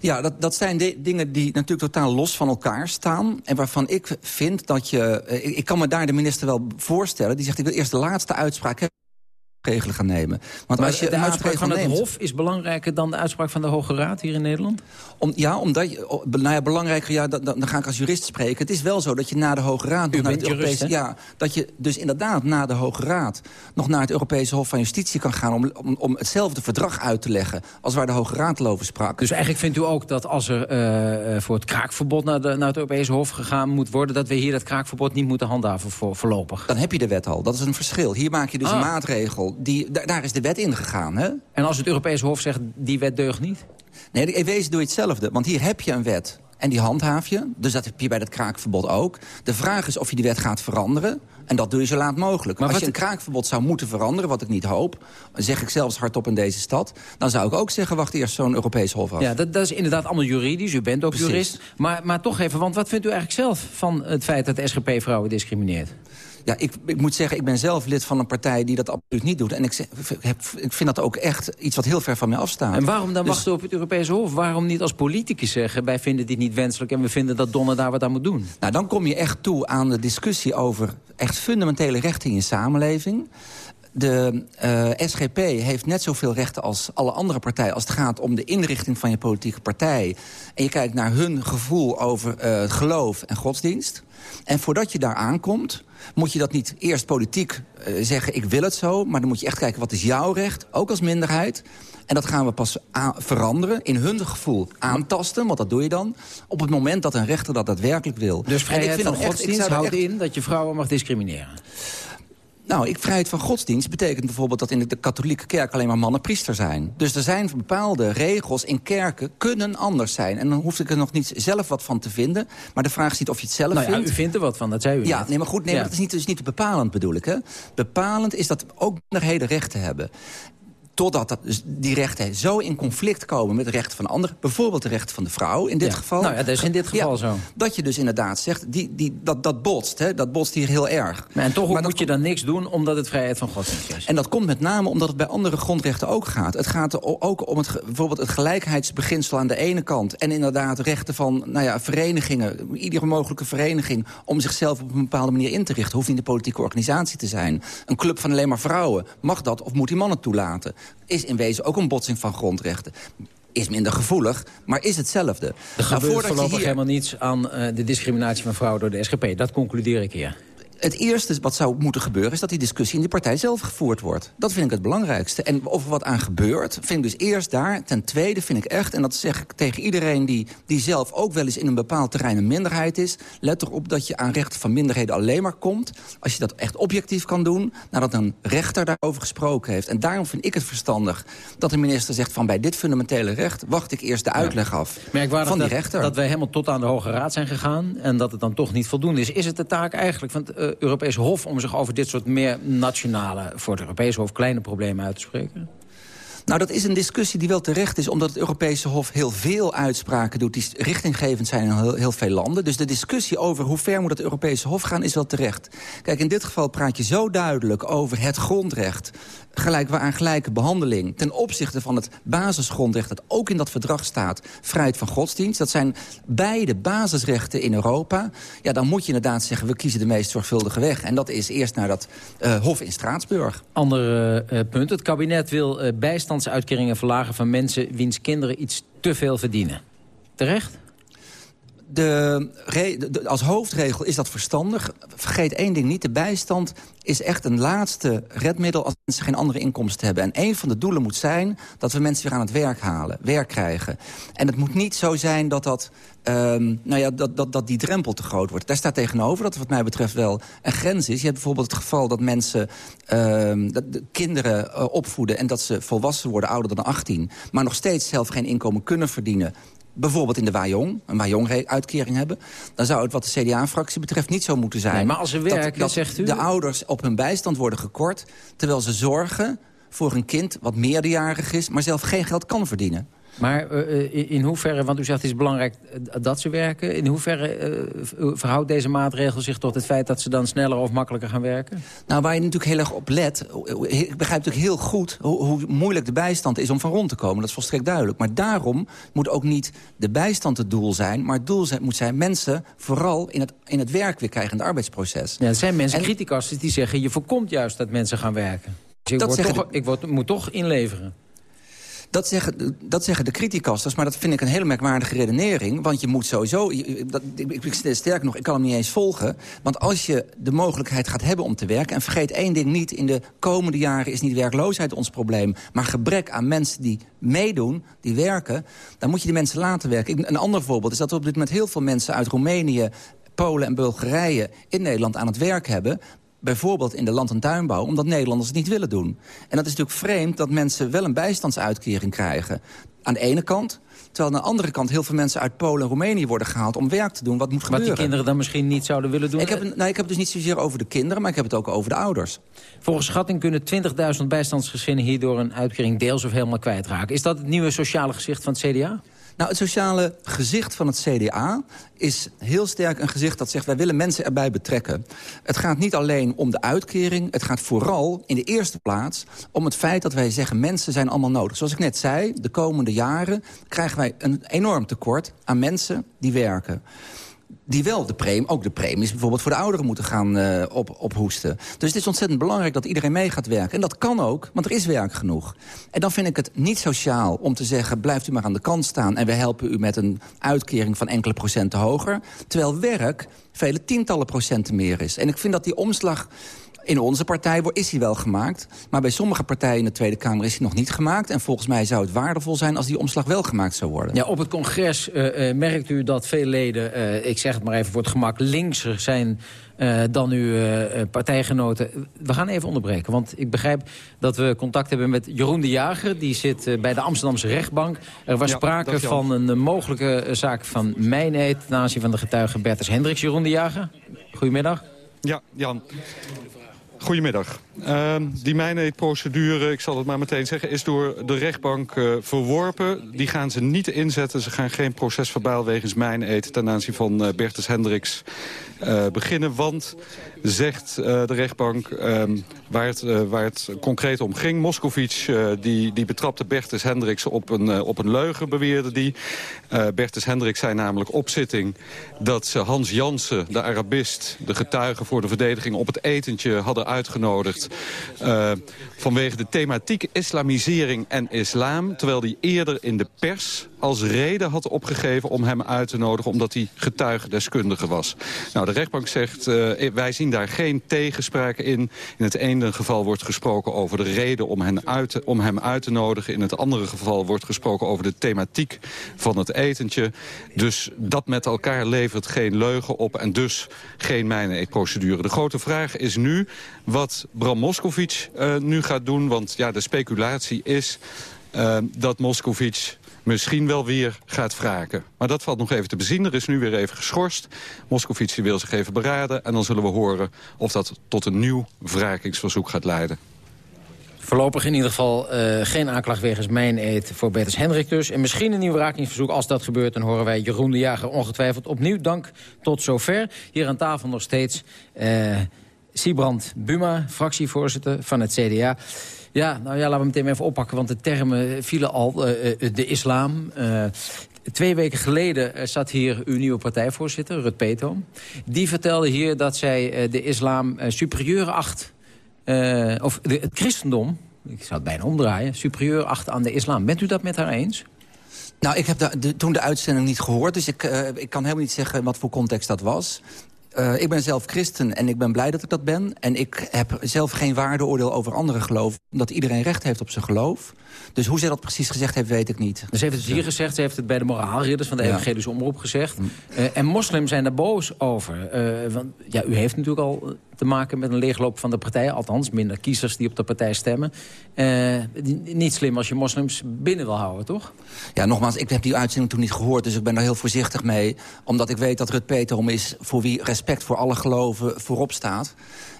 Ja, dat, dat zijn dingen die natuurlijk totaal los van elkaar staan. En waarvan ik vind dat je... Ik, ik kan me daar de minister wel voorstellen. Die zegt, ik wil eerst de laatste uitspraak hebben regelen gaan nemen. Want maar als je de uitspraak van het neemt, Hof is belangrijker dan de uitspraak van de Hoge Raad hier in Nederland? Om, ja, omdat je, nou ja, belangrijker, ja, dan, dan ga ik als jurist spreken. Het is wel zo dat je na de Hoge Raad... Nog naar het jurist, ja, dat je dus inderdaad na de Hoge Raad... nog naar het Europese Hof van Justitie kan gaan... om, om, om hetzelfde verdrag uit te leggen als waar de Hoge Raad over sprak. Dus eigenlijk vindt u ook dat als er uh, voor het kraakverbod naar, de, naar het Europese Hof gegaan moet worden... dat we hier dat kraakverbod niet moeten handhaven voor, voorlopig? Dan heb je de wet al. Dat is een verschil. Hier maak je dus Ah. een maatregel. Die, daar, is de wet ingegaan. Hè? En als het Europese Hof zegt, die wet deugt niet? Nee, in wezen doe je hetzelfde. Want hier heb je een wet. En die handhaaf je. Dus dat heb je bij dat kraakverbod ook. De vraag is of je die wet gaat veranderen. En dat doe je zo laat mogelijk. Maar als je een kraakverbod zou moeten veranderen, wat ik niet hoop... zeg ik zelfs hardop in deze stad... dan zou ik ook zeggen, wacht eerst zo'n Europees Hof af. Ja, dat, dat is inderdaad allemaal juridisch. U bent ook Precies. jurist. Maar, maar toch even, want wat vindt u eigenlijk zelf... van het feit dat de SGP vrouwen discrimineert? Ja, ik, ik moet zeggen, ik ben zelf lid van een partij die dat absoluut niet doet. En ik, heb, ik vind dat ook echt iets wat heel ver van mij afstaat. En waarom dan Dus- wachten op het Europese Hof? Waarom niet als politicus zeggen... wij vinden dit niet wenselijk en we vinden dat Donner daar wat aan moet doen? Nou, dan kom je echt toe aan de discussie over echt fundamentele rechten in je samenleving. De eh, SGP heeft net zoveel rechten als alle andere partijen... als het gaat om de inrichting van je politieke partij. En je kijkt naar hun gevoel over eh, geloof en godsdienst. En voordat je daar aankomt, moet je dat niet eerst politiek eh, zeggen... ik wil het zo, maar dan moet je echt kijken wat is jouw recht, ook als minderheid... En dat gaan we pas veranderen, in hun gevoel aantasten, want dat doe je dan... op het moment dat een rechter dat daadwerkelijk wil. Dus En ik vrijheid vind van echt- godsdienst houdt echt- in dat je vrouwen mag discrimineren. Nou, ik, vrijheid van godsdienst betekent bijvoorbeeld dat in de, katholieke kerk alleen maar mannen priester zijn. Dus er zijn bepaalde regels in kerken kunnen anders zijn. En dan hoef ik er nog niet zelf wat van te vinden. Maar de vraag is niet of je het zelf Nou ja, vindt. u vindt er wat van, dat zei u Ja, net. nee, maar goed, nee, Ja. maar dat is niet, dus niet bepalend bedoel ik. Hè. Bepalend is dat ook minderheden rechten hebben. Totdat dat, dus die rechten zo in conflict komen met de rechten van anderen. Bijvoorbeeld de rechten van de vrouw in dit Ja. geval. Nou ja, dat is in dit geval Ja, zo. Dat je dus inderdaad zegt, die, die, dat, dat botst. Hè, dat botst hier heel erg. Maar en toch Maar moet je dan niks doen omdat het vrijheid van godsdienst is. en dat komt met name omdat het bij andere grondrechten ook gaat. Het gaat ook om het, bijvoorbeeld het gelijkheidsbeginsel aan de ene kant... en inderdaad rechten van nou ja, verenigingen, iedere mogelijke vereniging... om zichzelf op een bepaalde manier in te richten. Hoeft niet een politieke organisatie te zijn. Een club van alleen maar vrouwen. Mag dat of moet die mannen toelaten? Is in wezen ook een botsing van grondrechten. Is minder gevoelig, maar is hetzelfde. Er Nou, gebeurt je voorlopig hier- helemaal niets aan eh, de discriminatie van vrouwen door de SGP. Dat concludeer ik hier. Het eerste wat zou moeten gebeuren... is dat die discussie in de partij zelf gevoerd wordt. Dat vind ik het belangrijkste. En of er wat aan gebeurt, vind ik dus eerst daar. Ten tweede vind ik echt, en dat zeg ik tegen iedereen... die, die zelf ook wel eens in een bepaald terrein een minderheid is... let erop dat je aan rechten van minderheden alleen maar komt... als je dat echt objectief kan doen... nadat een rechter daarover gesproken heeft. En daarom vind ik het verstandig dat de minister zegt... van bij dit fundamentele recht wacht ik eerst de uitleg af Merkwaardig van die dat, rechter. dat wij helemaal tot aan de Hoge Raad zijn gegaan... en dat het dan toch niet voldoende is. Is het de taak eigenlijk van eh, Europese Hof... om zich over dit soort meer nationale, voor het Europese Hof... kleine problemen uit te spreken? Nou, dat is een discussie die wel terecht is... omdat het Europese Hof heel veel uitspraken doet... die richtinggevend zijn in heel, heel veel landen. Dus de discussie over hoe ver moet het Europese Hof gaan... is wel terecht. Kijk, in dit geval praat je zo duidelijk over het grondrecht... gelijk aan gelijke behandeling... ten opzichte van het basisgrondrecht... dat ook in dat verdrag staat, vrijheid van godsdienst. Dat zijn beide basisrechten in Europa. Ja, dan moet je inderdaad zeggen... we kiezen de meest zorgvuldige weg. En dat is eerst naar dat eh, Hof in Straatsburg. Ander eh, punt. Het kabinet wil eh, bijstandsuitkeringen verlagen van mensen... wiens kinderen iets te veel verdienen. Terecht? de, de- als hoofdregel is dat verstandig. Vergeet één ding niet, de bijstand is echt een laatste redmiddel... als mensen geen andere inkomsten hebben. En een van de doelen moet zijn dat we mensen weer aan het werk halen, werk krijgen. En het moet niet zo zijn dat, dat, ehm, nou ja, dat, dat, dat die drempel te groot wordt. Daar staat tegenover dat wat mij betreft wel een grens is. Je hebt bijvoorbeeld het geval dat mensen ehm, dat de kinderen eh, opvoeden... en dat ze volwassen worden, ouder dan 18... maar nog steeds zelf geen inkomen kunnen verdienen bijvoorbeeld in de Wajong, een Wajong-uitkering hebben... dan zou het wat de CDA-fractie betreft niet zo moeten zijn. Nee, maar als ze dat- werken, dat zegt u? de ouders op hun bijstand worden gekort... terwijl ze zorgen voor een kind wat meerderjarig is... maar zelf geen geld kan verdienen. Maar eh, eh, in- hoeverre, want u zegt het is belangrijk eh, dat ze werken... in hoeverre verhoudt deze maatregel zich tot het feit... dat ze dan sneller of makkelijker gaan werken? Nou, waar je natuurlijk heel erg op let... ik begrijp natuurlijk heel goed hoe, hoe moeilijk de bijstand is om van rond te komen. Dat is volstrekt duidelijk. Maar daarom moet ook niet de bijstand het doel zijn... maar het doel zijn, moet zijn mensen vooral in het, in het werk weer krijgen... in het arbeidsproces. Ja, er zijn mensen, En- criticasters, die zeggen... je voorkomt juist dat mensen gaan werken. Dus ik, Dat word toch, ik word, moet toch inleveren. Dat zeggen, dat zeggen de criticasters, maar dat vind ik een hele merkwaardige redenering. Want je moet sowieso... Dat, sterker nog, ik kan hem niet eens volgen. Want als je de mogelijkheid gaat hebben om te werken... en vergeet één ding niet, in de komende jaren is niet werkloosheid ons probleem... maar gebrek aan mensen die meedoen, die werken... dan moet je die mensen laten werken. Een ander voorbeeld is dat we op dit moment heel veel mensen uit Roemenië... Polen en Bulgarije in Nederland aan het werk hebben bijvoorbeeld in de land- en tuinbouw... omdat Nederlanders het niet willen doen. En dat is natuurlijk vreemd dat mensen wel een bijstandsuitkering krijgen. Aan de ene kant... Terwijl aan de andere kant heel veel mensen uit Polen en Roemenië worden gehaald... om werk te doen wat moet Wat gebeuren. die kinderen dan misschien niet zouden willen doen. Ik heb, nou, ik heb het dus niet zozeer over de kinderen, maar ik heb het ook over de ouders. Volgens schatting kunnen 20.000 bijstandsgezinnen hierdoor een uitkering deels of helemaal kwijtraken. Is dat het nieuwe sociale gezicht van het CDA? Nou, het sociale gezicht van het CDA is heel sterk een gezicht dat zegt... wij willen mensen erbij betrekken. Het gaat niet alleen om de uitkering. Het gaat vooral in de eerste plaats om het feit dat wij zeggen... mensen zijn allemaal nodig. Zoals ik net zei, de komende jaren krijgen wij een enorm tekort... aan mensen die werken die wel de premie, ook de premies bijvoorbeeld voor de ouderen moeten gaan uh, op, ophoesten. Dus het is ontzettend belangrijk dat iedereen mee gaat werken. En dat kan ook, want er is werk genoeg. En dan vind ik het niet sociaal om te zeggen... blijft u maar aan de kant staan en we helpen u met een uitkering van enkele procenten hoger. Terwijl werk vele tientallen procenten meer is. En ik vind dat die omslag in onze partij is hij wel gemaakt. Maar bij sommige partijen in de Tweede Kamer is hij nog niet gemaakt. En volgens mij zou het waardevol zijn als die omslag wel gemaakt zou worden. Ja, op het congres uh, uh, merkt u dat veel leden, uh, ik zeg het maar even voor het gemak, linkser zijn uh, dan uw uh, partijgenoten. We gaan even onderbreken, want ik begrijp dat we contact hebben met Jeroen de Jager. Die zit uh, bij de Amsterdamse rechtbank. Er was ja, sprake van een mogelijke zaak van mijneed... ten aanzien van de getuige Bertus Hendricks. Jeroen de Jager, goedemiddag. Ja, Jan. Goedemiddag. Uh, die mijnheidprocedure, ik zal het maar meteen zeggen... is door de rechtbank uh, verworpen. Die gaan ze niet inzetten. Ze gaan geen procesverbaal wegens mijneed... ten aanzien van uh, Bertus Hendricks uh, beginnen. Want, zegt de rechtbank, uh, waar, het, waar het concreet om ging... Moscovic uh, die, die betrapte Bertus Hendricks op een, op een leugen, beweerde die. Bertus Hendricks zei namelijk op zitting... dat ze Hans Jansen, de Arabist, de getuige voor de verdediging... op het etentje hadden uitgenodigd... Uh, vanwege de thematiek islamisering en islam... terwijl die eerder in de pers als reden had opgegeven om hem uit te nodigen... omdat hij getuigendeskundige was. Nou, de rechtbank zegt, uh, wij zien daar geen tegenspraak in. In het ene geval wordt gesproken over de reden om, hen uit om hem uit te nodigen. In het andere geval wordt gesproken over de thematiek van het etentje. Dus dat met elkaar levert geen leugen op en dus geen mijne-procedure. De grote vraag is nu wat Bram Moskovic uh, nu gaat doen. Want ja, de speculatie is uh, dat Moskovic misschien wel weer gaat wraken. Maar dat valt nog even te bezien. Er is nu weer even geschorst. Moscovici wil zich even beraden. En dan zullen we horen of dat tot een nieuw wrakingsverzoek gaat leiden. Voorlopig in ieder geval uh, geen aanklacht wegens mijn eet voor Bertus Hendrik dus. En misschien een nieuw wrakingsverzoek. Als dat gebeurt, dan horen wij Jeroen de Jager ongetwijfeld opnieuw. Dank tot zover. Hier aan tafel nog steeds Siebrand Buma, fractievoorzitter van het CDA. Ja, nou ja, laten we meteen even oppakken, want de termen vielen al. Uh, de islam. Uh, twee weken geleden zat hier uw nieuwe partijvoorzitter, Rut Peto. Die vertelde hier dat zij de islam superieur acht... of het christendom, ik zou het bijna omdraaien... superieur acht aan de islam. Bent u dat met haar eens? Nou, ik heb toen de uitzending niet gehoord... dus ik, ik kan helemaal niet zeggen wat voor context dat was. Uh, ik ben zelf christen en ik ben blij dat ik dat ben. En ik heb zelf geen waardeoordeel over andere geloven. Omdat iedereen recht heeft op zijn geloof. Dus hoe ze dat precies gezegd heeft, weet ik niet. Dus heeft het hier gezegd, ze heeft het bij de moraalridders van de ja. Evangelische Omroep gezegd. Uh, en moslims zijn daar boos over. Uh, want ja, u heeft natuurlijk al te maken met een leegloop van de partij. Althans, minder kiezers die op de partij stemmen. Uh, niet slim als je moslims binnen wil houden, toch? Ja, nogmaals, ik heb die uitzending toen niet gehoord... dus ik ben daar heel voorzichtig mee. Omdat ik weet dat Rut Peterom is voor wie respect voor alle geloven voorop staat.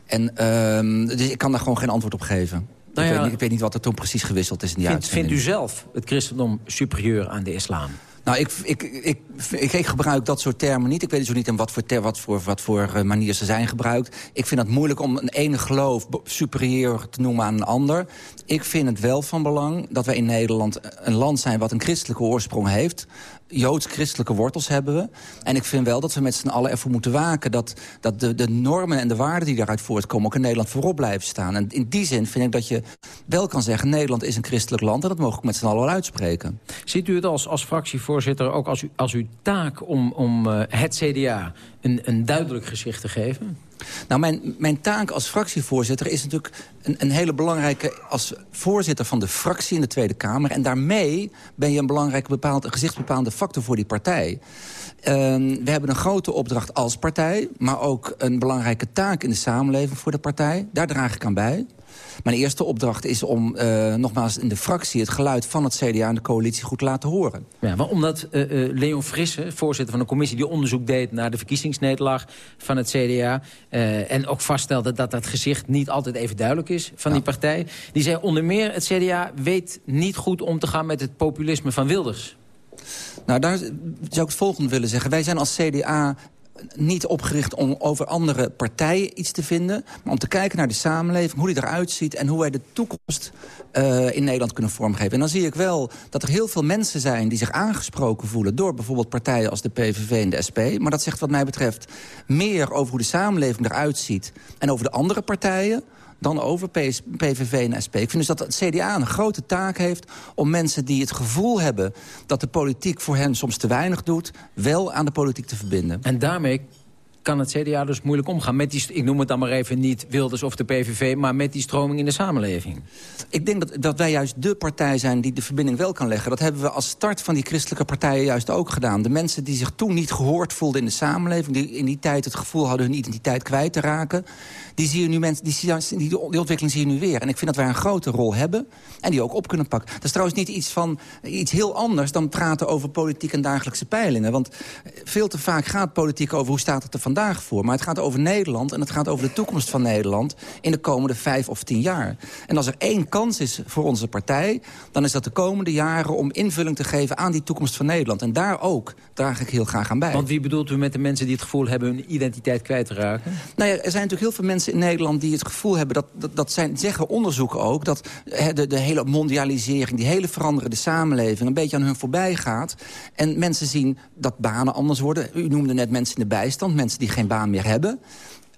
En uh, dus ik kan daar gewoon geen antwoord op geven. Nou ja, ik, weet niet, ik, weet niet, wat er toen precies gewisseld is in die vindt, uitzending. Vindt u zelf het christendom superieur aan de islam? Nou, ik, ik, ik, ik, ik gebruik dat soort termen niet. Ik weet dus niet in wat voor, ter, wat voor, wat voor uh, manier ze zijn gebruikt. Ik vind het moeilijk om een ene geloof superieur te noemen aan een ander. Ik vind het wel van belang dat wij in Nederland een land zijn... wat een christelijke oorsprong heeft joods-christelijke wortels hebben we. En ik vind wel dat we met z'n allen ervoor moeten waken... dat, dat de, de normen en de waarden die daaruit voortkomen... ook in Nederland voorop blijven staan. En in die zin vind ik dat je wel kan zeggen... Nederland is een christelijk land en dat mogen we met z'n allen wel uitspreken. Ziet u het als, als fractievoorzitter ook als, als uw taak om, om uh, het CDA... Een, een duidelijk gezicht te geven? Nou, mijn, mijn taak als fractievoorzitter is natuurlijk een, een hele belangrijke... als voorzitter van de fractie in de Tweede Kamer. En daarmee ben je een belangrijke bepaald, gezichtsbepaalde factor voor die partij. Uh, we hebben een grote opdracht als partij... maar ook een belangrijke taak in de samenleving voor de partij. Daar draag ik aan bij. Mijn eerste opdracht is om uh, nogmaals in de fractie... het geluid van het CDA en de coalitie goed te laten horen. Ja, maar omdat uh, uh, Leon Frisse, voorzitter van de commissie... die onderzoek deed naar de verkiezingsnederlaag van het CDA... en ook vaststelde dat dat gezicht niet altijd even duidelijk is van ja. die partij... die zei onder meer het CDA weet niet goed om te gaan met het populisme van Wilders. Nou, daar zou ik het volgende willen zeggen. Wij zijn als CDA niet opgericht om over andere partijen iets te vinden... maar om te kijken naar de samenleving, hoe die eruit ziet... en hoe wij de toekomst uh, in Nederland kunnen vormgeven. En dan zie ik wel dat er heel veel mensen zijn die zich aangesproken voelen... door bijvoorbeeld partijen als de PVV en de SP. Maar dat zegt wat mij betreft meer over hoe de samenleving eruit ziet... en over de andere partijen dan over PVV en SP. Ik vind dus dat het CDA een grote taak heeft om mensen die het gevoel hebben... dat de politiek voor hen soms te weinig doet... wel aan de politiek te verbinden. En daarmee kan het CDA dus moeilijk omgaan met die, ik noem het dan maar even niet Wilders of de PVV, maar met die stroming in de samenleving? Ik denk dat, dat wij juist de partij zijn die de verbinding wel kan leggen. Dat hebben we als start van die christelijke partijen juist ook gedaan. De mensen die zich toen niet gehoord voelden in de samenleving, die in die tijd het gevoel hadden hun identiteit kwijt te raken, die, zie je nu mensen, die, die, ontwikkeling zie je nu weer. En ik vind dat wij een grote rol hebben en die ook op kunnen pakken. Dat is trouwens niet iets, van, iets heel anders dan praten over politiek en dagelijkse peilingen. Want veel te vaak gaat politiek over hoe staat het er vandaag voor. Maar het gaat over Nederland en het gaat over de toekomst van Nederland... in de komende vijf of tien jaar. En als er één kans is voor onze partij... dan is dat de komende jaren om invulling te geven aan die toekomst van Nederland. En daar ook draag ik heel graag aan bij. Want wie bedoelt u met de mensen die het gevoel hebben... hun identiteit kwijt te raken? Nou ja, er zijn natuurlijk heel veel mensen in Nederland die het gevoel hebben... dat, dat, dat zijn, zeggen onderzoeken ook, dat de, de hele mondialisering... die hele veranderende samenleving een beetje aan hun voorbij gaat. En mensen zien dat banen anders worden. U noemde net mensen in de bijstand, mensen die geen baan meer hebben.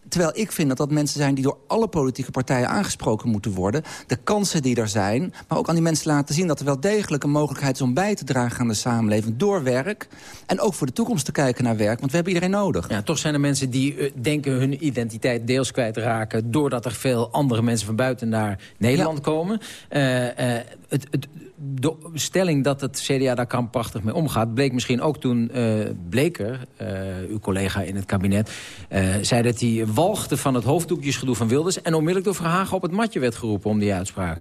Terwijl ik vind dat dat mensen zijn die door alle politieke partijen aangesproken moeten worden. De kansen die er zijn, maar ook aan die mensen laten zien... dat er wel degelijk een mogelijkheid is om bij te dragen aan de samenleving... door werk en ook voor de toekomst te kijken naar werk. Want we hebben iedereen nodig. Ja, toch zijn er mensen die uh, denken hun identiteit deels kwijtraken... doordat er veel andere mensen van buiten naar Nederland komen. Uh, uh, het, het, de stelling dat het CDA daar krampachtig mee omgaat... bleek misschien ook toen uh, Bleker, uh, uw collega in het kabinet... Uh, zei dat hij walgde van het hoofddoekjesgedoe van Wilders... en onmiddellijk door Verhagen op het matje werd geroepen om die uitspraak.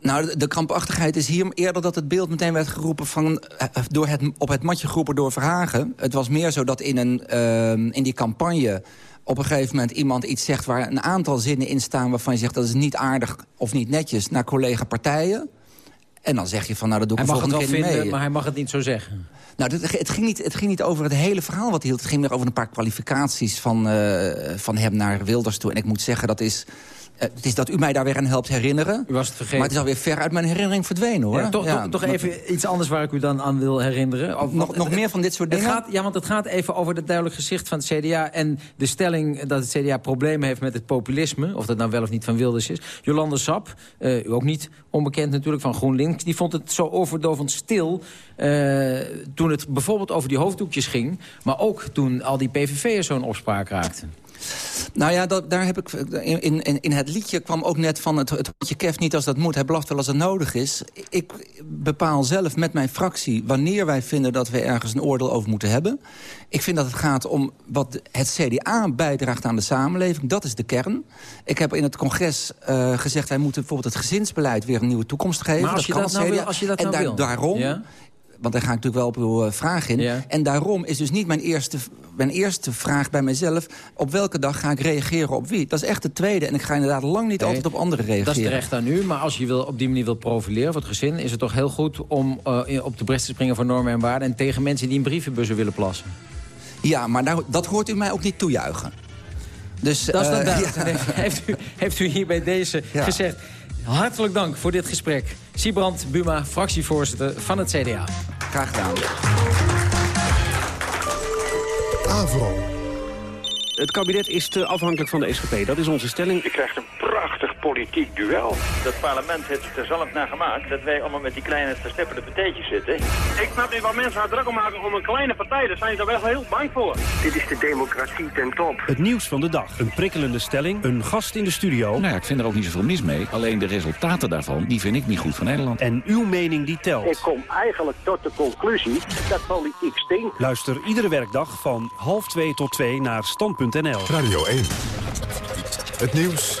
Nou, de, krampachtigheid is hier eerder dat het beeld meteen werd geroepen... Van, door het, op het matje geroepen door Verhagen. Het was meer zo dat in, een, in die campagne op een gegeven moment iemand iets zegt... waar een aantal zinnen in staan waarvan je zegt... dat is niet aardig of niet netjes naar collega-partijen... En dan zeg je van, nou, dat doe ik hij mag het wel vinden, mee. maar hij mag het niet zo zeggen. Nou, het, ging niet, het ging niet over het hele verhaal wat hij hield. Het ging meer over een paar kwalificaties van, uh, van hem naar Wilders toe. En ik moet zeggen, dat is... Uh, het is dat u mij daar weer aan helpt herinneren. U was het vergeten. Maar het is alweer ver uit mijn herinnering verdwenen, hoor. Ja, toch, ja, toch, toch even iets anders waar ik u dan aan wil herinneren. Of, nog, nog meer van dit soort dingen? Gaat, ja, want het gaat even over het duidelijk gezicht van het CDA... en de stelling dat het CDA problemen heeft met het populisme... of dat nou wel of niet van Wilders is. Jolande Sap, uh, u ook niet onbekend natuurlijk, van GroenLinks... die vond het zo overdovend stil uh, toen het bijvoorbeeld over die hoofddoekjes ging... maar ook toen al die PVV'ers zo'n opspraak raakten. Nou ja, dat, daar heb ik, in, in, in het liedje kwam ook net van... het, het je keft niet als dat moet, hij blaft wel als het nodig is. Ik bepaal zelf met mijn fractie wanneer wij vinden... dat we ergens een oordeel over moeten hebben. Ik vind dat het gaat om wat het CDA bijdraagt aan de samenleving. Dat is de kern. Ik heb in het congres uh, gezegd... wij moeten bijvoorbeeld het gezinsbeleid weer een nieuwe toekomst geven. Maar als je dat, nou wil, als je dat en nou wil. daarom... Ja? Want daar ga ik natuurlijk wel op uw uh, vraag in. Ja. En daarom is dus niet mijn eerste, mijn eerste vraag bij mezelf... op welke dag ga ik reageren op wie? Dat is echt de tweede. En ik ga inderdaad lang niet nee, altijd op anderen reageren. Dat is terecht aan u. Maar als je wil, op die manier wil profileren voor het gezin... is het toch heel goed om uh, op de brest te springen voor normen en waarden... en tegen mensen die in brievenbussen willen plassen. Ja, maar nou, dat hoort u mij ook niet toejuichen. Dus, dat is dan uh, duidelijk. Ja. heeft, u, heeft u hier bij deze ja. gezegd... Hartelijk dank voor dit gesprek. Siebrand Buma, fractievoorzitter van het CDA. Graag gedaan. Avro. Het kabinet is te afhankelijk van de SGP. Dat is onze stelling. Je krijgt een prachtig politiek duel. Dat parlement heeft er zelf naar gemaakt dat wij allemaal met die kleine versteppende pateetjes zitten. Ik snap niet wat mensen hard druk om maken om een kleine partij. Daar zijn ze wel heel bang voor. Dit is de democratie ten top. Het nieuws van de dag. Een prikkelende stelling. Een gast in de studio. Nou ja, ik vind er ook niet zoveel mis mee. Alleen de resultaten daarvan, die vind ik niet goed voor Nederland. En uw mening die telt. Ik kom eigenlijk tot de conclusie dat politiek stinkt. Luister iedere werkdag van half twee tot twee naar stand.nl. Radio 1. Het nieuws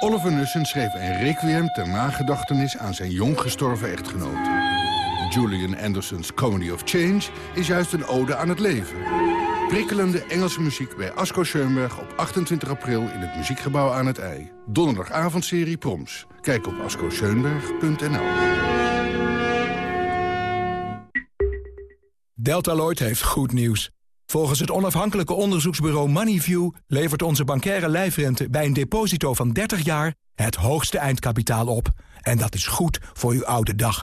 Oliver Nussen schreef een requiem ter nagedachtenis aan zijn jong gestorven echtgenoot. Julian Anderson's Comedy of Change is juist een ode aan het leven. Prikkelende Engelse muziek bij Asko Schoenberg op 28 april in het Muziekgebouw aan het IJ. Donderdagavondserie Proms. Kijk op ascoschoenberg.nl Deltaloid heeft goed nieuws. Volgens het onafhankelijke onderzoeksbureau Moneyview... levert onze bankaire lijfrente bij een deposito van 30 jaar... het hoogste eindkapitaal op. En dat is goed voor uw oude dag.